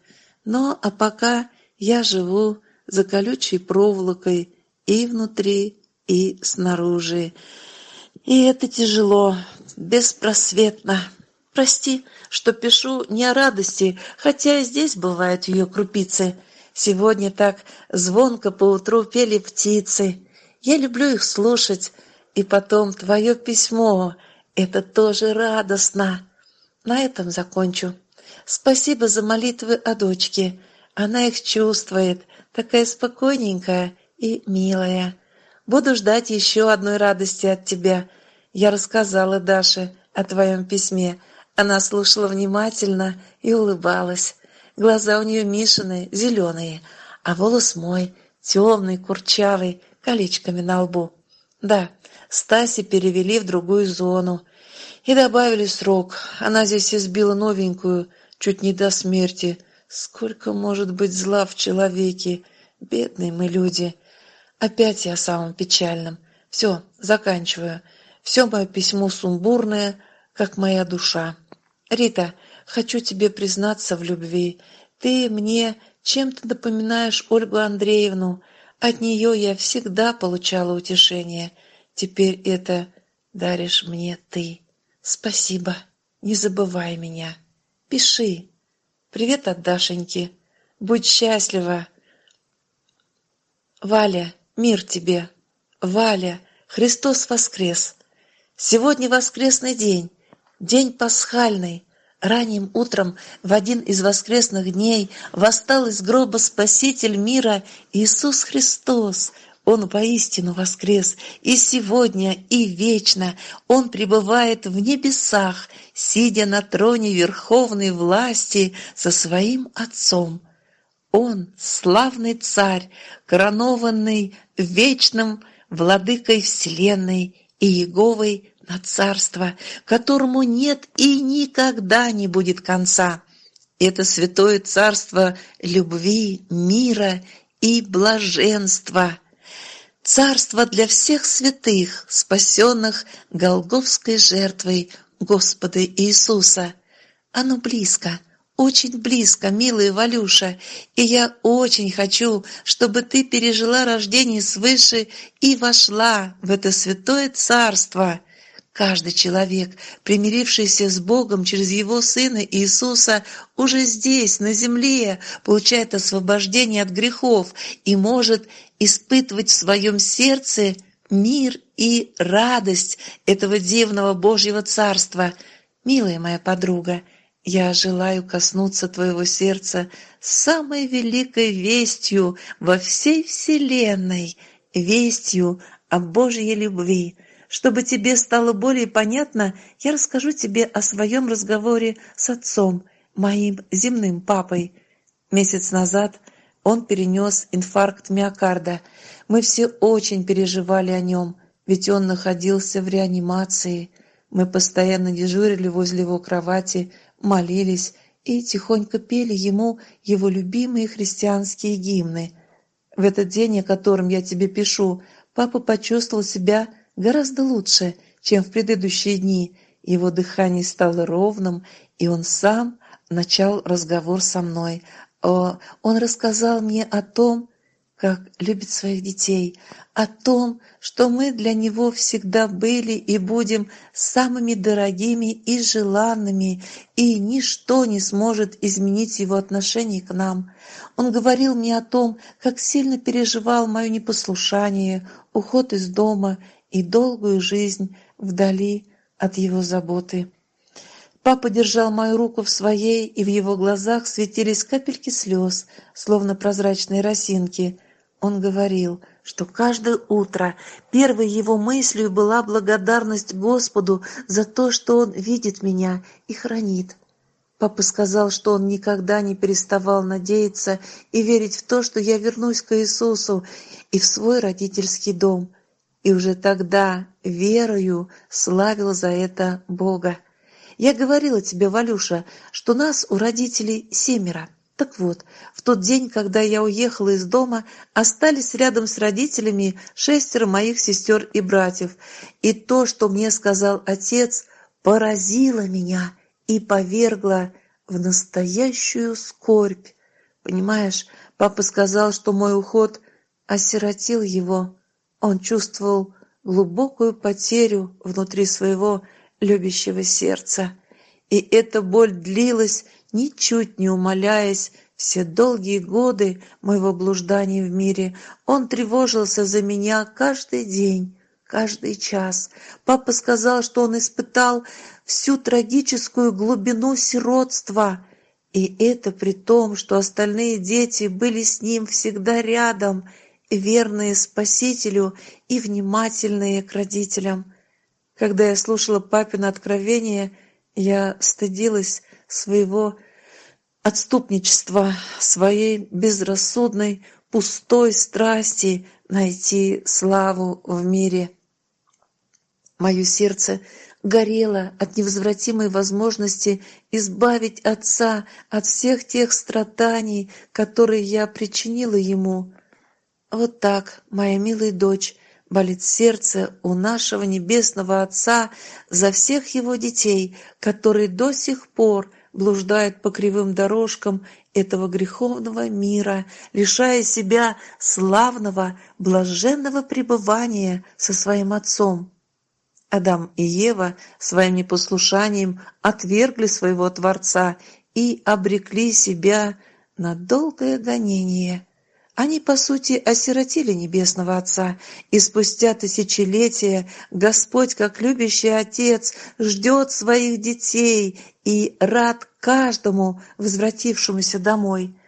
[SPEAKER 3] но а пока я живу за колючей проволокой и внутри, и снаружи. И это тяжело, беспросветно. Прости, что пишу не о радости, хотя и здесь бывают ее крупицы. Сегодня так звонко поутру пели птицы. Я люблю их слушать. И потом твое письмо. Это тоже радостно. На этом закончу. Спасибо за молитвы о дочке. Она их чувствует такая спокойненькая и милая. Буду ждать еще одной радости от тебя. Я рассказала Даше о твоем письме. Она слушала внимательно и улыбалась. Глаза у нее Мишины, зеленые, а волос мой, темный, курчавый, колечками на лбу. Да, Стаси перевели в другую зону. И добавили срок. Она здесь избила новенькую, чуть не до смерти. Сколько может быть зла в человеке? Бедные мы люди. Опять я о самом печальном. Все, заканчиваю. Все мое письмо сумбурное, как моя душа. Рита, хочу тебе признаться в любви. Ты мне чем-то напоминаешь Ольгу Андреевну. От нее я всегда получала утешение. Теперь это даришь мне ты. Спасибо. Не забывай меня. Пиши. Привет от Дашеньки. Будь счастлива. Валя, мир тебе. Валя, Христос воскрес. Сегодня воскресный день, день пасхальный. Ранним утром в один из воскресных дней восстал из гроба Спаситель мира Иисус Христос. Он поистину воскрес, и сегодня, и вечно Он пребывает в небесах, сидя на троне верховной власти со своим Отцом. Он — славный царь, коронованный вечным владыкой вселенной и Еговой на царство, которому нет и никогда не будет конца. Это святое царство любви, мира и блаженства. Царство для всех святых, спасенных Голговской жертвой Господа Иисуса. Оно близко, очень близко, милая Валюша, и я очень хочу, чтобы ты пережила рождение свыше и вошла в это святое царство. Каждый человек, примирившийся с Богом через Его Сына Иисуса, уже здесь, на земле, получает освобождение от грехов и может испытывать в своем сердце мир и радость этого дивного Божьего Царства. Милая моя подруга, я желаю коснуться твоего сердца самой великой вестью во всей вселенной, вестью о Божьей любви. Чтобы тебе стало более понятно, я расскажу тебе о своем разговоре с отцом, моим земным папой. Месяц назад он перенес инфаркт миокарда. Мы все очень переживали о нем, ведь он находился в реанимации. Мы постоянно дежурили возле его кровати, молились и тихонько пели ему его любимые христианские гимны. В этот день, о котором я тебе пишу, папа почувствовал себя гораздо лучше, чем в предыдущие дни. Его дыхание стало ровным, и он сам начал разговор со мной. Он рассказал мне о том, как любит своих детей, о том, что мы для него всегда были и будем самыми дорогими и желанными, и ничто не сможет изменить его отношение к нам. Он говорил мне о том, как сильно переживал мое непослушание, уход из дома и долгую жизнь вдали от его заботы. Папа держал мою руку в своей, и в его глазах светились капельки слез, словно прозрачные росинки. Он говорил, что каждое утро первой его мыслью была благодарность Господу за то, что Он видит меня и хранит. Папа сказал, что он никогда не переставал надеяться и верить в то, что я вернусь к Иисусу и в свой родительский дом – и уже тогда верою славил за это Бога. Я говорила тебе, Валюша, что нас у родителей семеро. Так вот, в тот день, когда я уехала из дома, остались рядом с родителями шестеро моих сестер и братьев. И то, что мне сказал отец, поразило меня и повергло в настоящую скорбь. Понимаешь, папа сказал, что мой уход осиротил его. Он чувствовал глубокую потерю внутри своего любящего сердца. И эта боль длилась, ничуть не умаляясь, все долгие годы моего блуждания в мире. Он тревожился за меня каждый день, каждый час. Папа сказал, что он испытал всю трагическую глубину сиротства. И это при том, что остальные дети были с ним всегда рядом – верные Спасителю и внимательные к родителям. Когда я слушала папина откровение, я стыдилась своего отступничества, своей безрассудной, пустой страсти найти славу в мире. Мое сердце горело от невозвратимой возможности избавить отца от всех тех страданий, которые я причинила ему. Вот так, моя милая дочь, болит сердце у нашего Небесного Отца за всех его детей, которые до сих пор блуждают по кривым дорожкам этого греховного мира, лишая себя славного, блаженного пребывания со своим Отцом. Адам и Ева своим непослушанием отвергли своего Творца и обрекли себя на долгое гонение. Они, по сути, осиротили Небесного Отца, и спустя тысячелетия Господь, как любящий Отец, ждет своих детей и рад каждому возвратившемуся домой.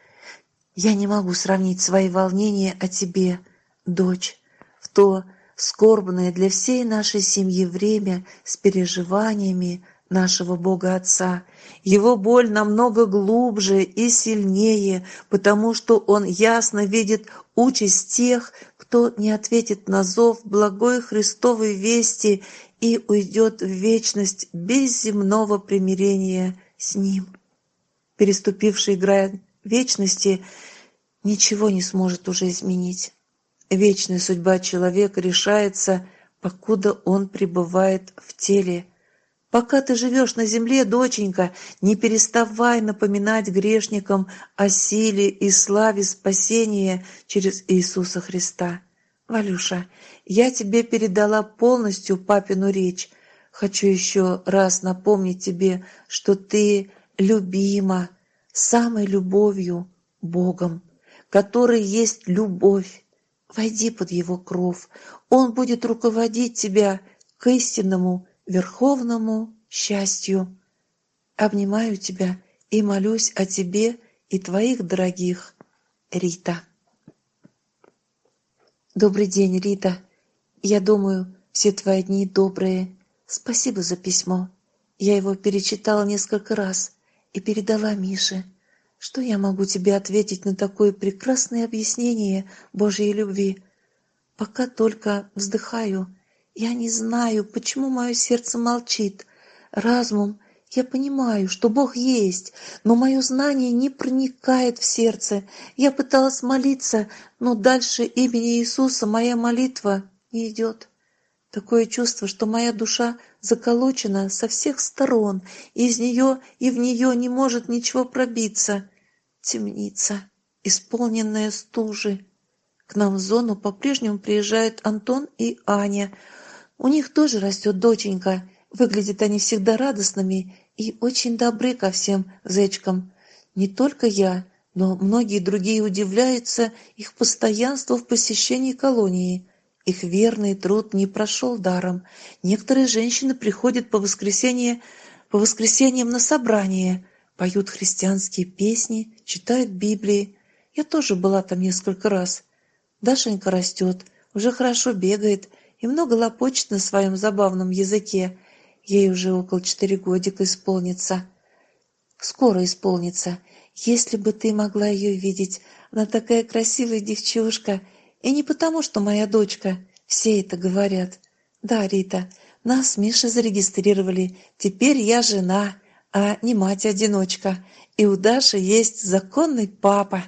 [SPEAKER 3] Я не могу сравнить свои волнения о тебе, дочь, в то скорбное для всей нашей семьи время с переживаниями, нашего Бога Отца. Его боль намного глубже и сильнее, потому что Он ясно видит участь тех, кто не ответит на зов благой Христовой вести и уйдет в вечность без земного примирения с Ним. Переступивший грань вечности ничего не сможет уже изменить. Вечная судьба человека решается, покуда он пребывает в теле – Пока ты живешь на земле, доченька, не переставай напоминать грешникам о силе и славе спасения через Иисуса Христа. Валюша, я тебе передала полностью папину речь. Хочу еще раз напомнить тебе, что ты любима самой любовью Богом, который есть любовь. Войди под Его кров, Он будет руководить тебя к истинному верховному счастью. Обнимаю тебя и молюсь о тебе и твоих дорогих, Рита. Добрый день, Рита. Я думаю, все твои дни добрые. Спасибо за письмо. Я его перечитала несколько раз и передала Мише. Что я могу тебе ответить на такое прекрасное объяснение Божьей любви? Пока только вздыхаю я не знаю, почему мое сердце молчит. Разумом я понимаю, что Бог есть, но мое знание не проникает в сердце. Я пыталась молиться, но дальше имени Иисуса моя молитва не идет. Такое чувство, что моя душа заколочена со всех сторон, и из нее и в нее не может ничего пробиться. Темница, исполненная стужи. К нам в зону по-прежнему приезжают Антон и Аня – у них тоже растет доченька. Выглядят они всегда радостными и очень добры ко всем зечкам. Не только я, но многие другие удивляются их постоянству в посещении колонии. Их верный труд не прошел даром. Некоторые женщины приходят по воскресенье, по воскресеньям на собрание, поют христианские песни, читают Библии. Я тоже была там несколько раз. Дашенька растет, уже хорошо бегает и много лопочет на своем забавном языке. Ей уже около четыре годика исполнится. Скоро исполнится. Если бы ты могла ее видеть, она такая красивая девчушка. И не потому, что моя дочка. Все это говорят. Да, Рита, нас Миша зарегистрировали. Теперь я жена, а не мать-одиночка. И у Даши есть законный папа.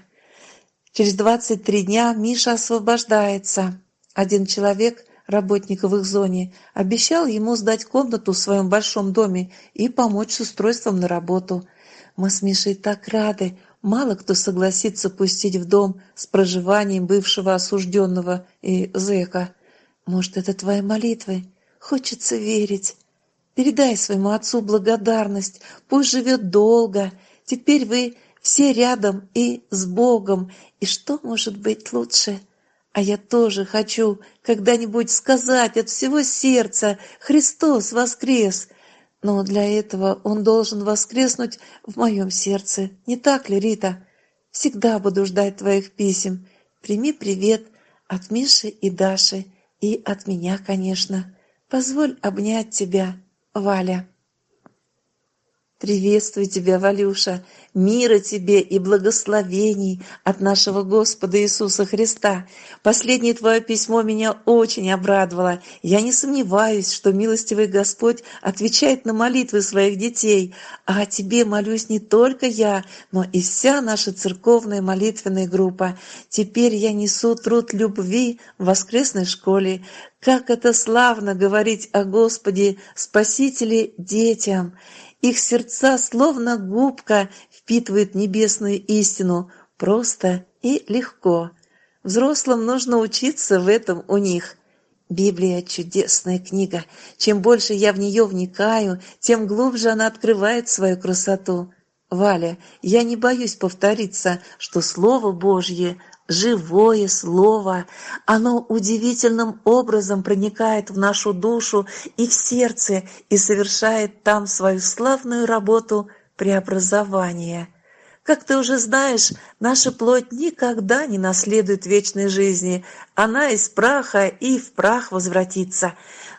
[SPEAKER 3] Через двадцать три дня Миша освобождается. Один человек работник в их зоне, обещал ему сдать комнату в своем большом доме и помочь с устройством на работу. Мы с Мишей так рады, мало кто согласится пустить в дом с проживанием бывшего осужденного и зэка. Может, это твои молитвы? Хочется верить. Передай своему отцу благодарность, пусть живет долго. Теперь вы все рядом и с Богом, и что может быть лучше?» А я тоже хочу когда-нибудь сказать от всего сердца «Христос воскрес!» Но для этого Он должен воскреснуть в моем сердце. Не так ли, Рита? Всегда буду ждать твоих писем. Прими привет от Миши и Даши. И от меня, конечно. Позволь обнять тебя, Валя. Приветствую тебя, Валюша, мира тебе и благословений от нашего Господа Иисуса Христа. Последнее твое письмо меня очень обрадовало. Я не сомневаюсь, что милостивый Господь отвечает на молитвы своих детей. А о тебе молюсь не только я, но и вся наша церковная молитвенная группа. Теперь я несу труд любви в воскресной школе. Как это славно говорить о Господе, Спасителе детям! Их сердца, словно губка, впитывают небесную истину просто и легко. Взрослым нужно учиться в этом у них. Библия – чудесная книга. Чем больше я в нее вникаю, тем глубже она открывает свою красоту. Валя, я не боюсь повториться, что Слово Божье живое слово. Оно удивительным образом проникает в нашу душу и в сердце и совершает там свою славную работу преобразования. Как ты уже знаешь, наша плоть никогда не наследует вечной жизни. Она из праха и в прах возвратится.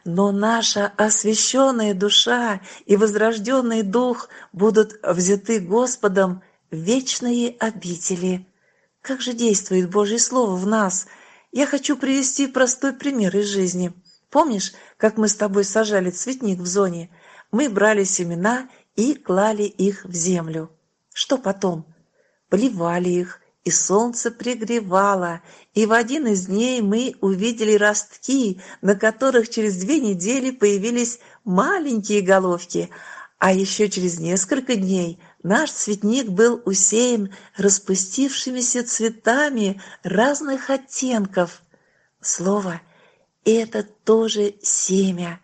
[SPEAKER 3] Но наша освященная душа и возрожденный дух будут взяты Господом в вечные обители. Как же действует Божье Слово в нас? Я хочу привести простой пример из жизни. Помнишь, как мы с тобой сажали цветник в зоне? Мы брали семена и клали их в землю. Что потом? Поливали их, и солнце пригревало, и в один из дней мы увидели ростки, на которых через две недели появились маленькие головки, а еще через несколько дней – Наш цветник был усеян распустившимися цветами разных оттенков. Слово — это тоже семя.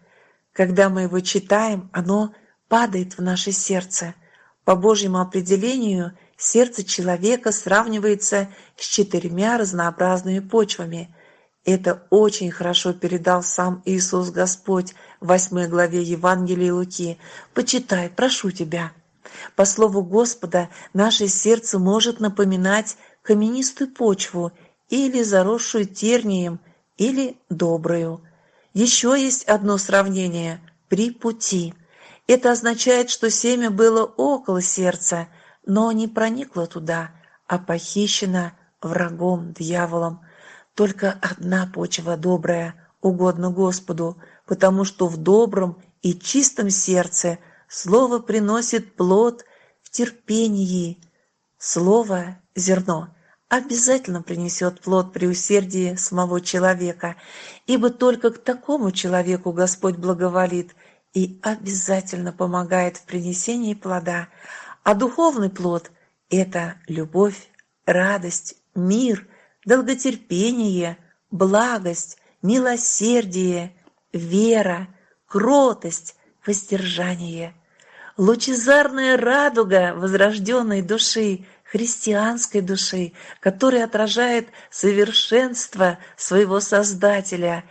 [SPEAKER 3] Когда мы его читаем, оно падает в наше сердце. По Божьему определению, сердце человека сравнивается с четырьмя разнообразными почвами. Это очень хорошо передал сам Иисус Господь в восьмой главе Евангелия Луки. Почитай, прошу тебя. По слову Господа, наше сердце может напоминать каменистую почву или заросшую тернием, или добрую. Еще есть одно сравнение – при пути. Это означает, что семя было около сердца, но не проникло туда, а похищено врагом, дьяволом. Только одна почва добрая, угодно Господу, потому что в добром и чистом сердце – Слово приносит плод в терпении. Слово – зерно – обязательно принесет плод при усердии самого человека, ибо только к такому человеку Господь благоволит и обязательно помогает в принесении плода. А духовный плод – это любовь, радость, мир, долготерпение, благость, милосердие, вера, кротость, воздержание, лучезарная радуга возрожденной души, христианской души, которая отражает совершенство своего Создателя.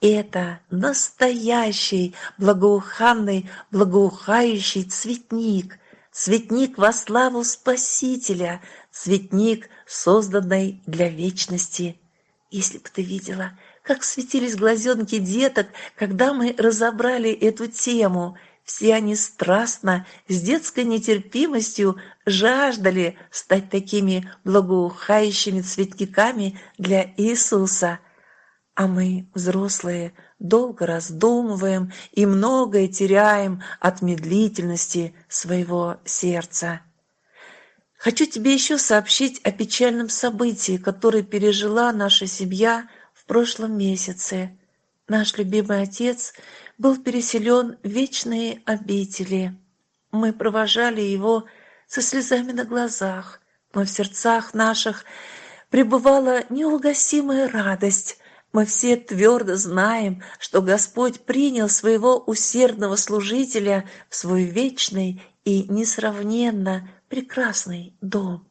[SPEAKER 3] Это настоящий благоуханный, благоухающий цветник, цветник во славу Спасителя, цветник, созданный для вечности. Если бы ты видела, как светились глазенки деток, когда мы разобрали эту тему. Все они страстно, с детской нетерпимостью жаждали стать такими благоухающими цветниками для Иисуса. А мы, взрослые, долго раздумываем и многое теряем от медлительности своего сердца. Хочу тебе еще сообщить о печальном событии, которое пережила наша семья – в прошлом месяце наш любимый отец был переселен в вечные обители. Мы провожали его со слезами на глазах, но в сердцах наших пребывала неугасимая радость. Мы все твердо знаем, что Господь принял своего усердного служителя в свой вечный и несравненно прекрасный дом.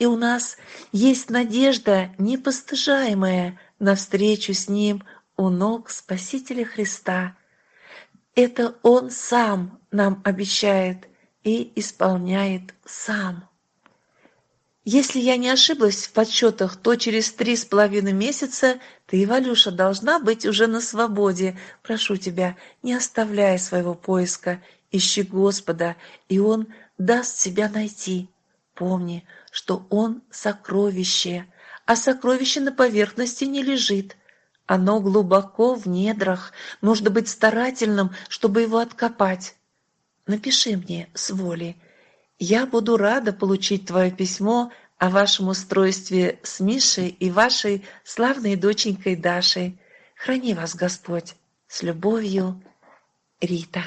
[SPEAKER 3] И у нас есть надежда непостыжаемая – навстречу с Ним у ног Спасителя Христа. Это Он сам нам обещает и исполняет сам. Если я не ошиблась в подсчетах, то через три с половиной месяца ты, Валюша, должна быть уже на свободе. Прошу тебя, не оставляй своего поиска, ищи Господа, и Он даст себя найти. Помни, что Он — сокровище — а сокровище на поверхности не лежит. Оно глубоко в недрах, нужно быть старательным, чтобы его откопать. Напиши мне с воли. Я буду рада получить твое письмо о вашем устройстве с Мишей и вашей славной доченькой Дашей. Храни вас Господь. С любовью, Рита.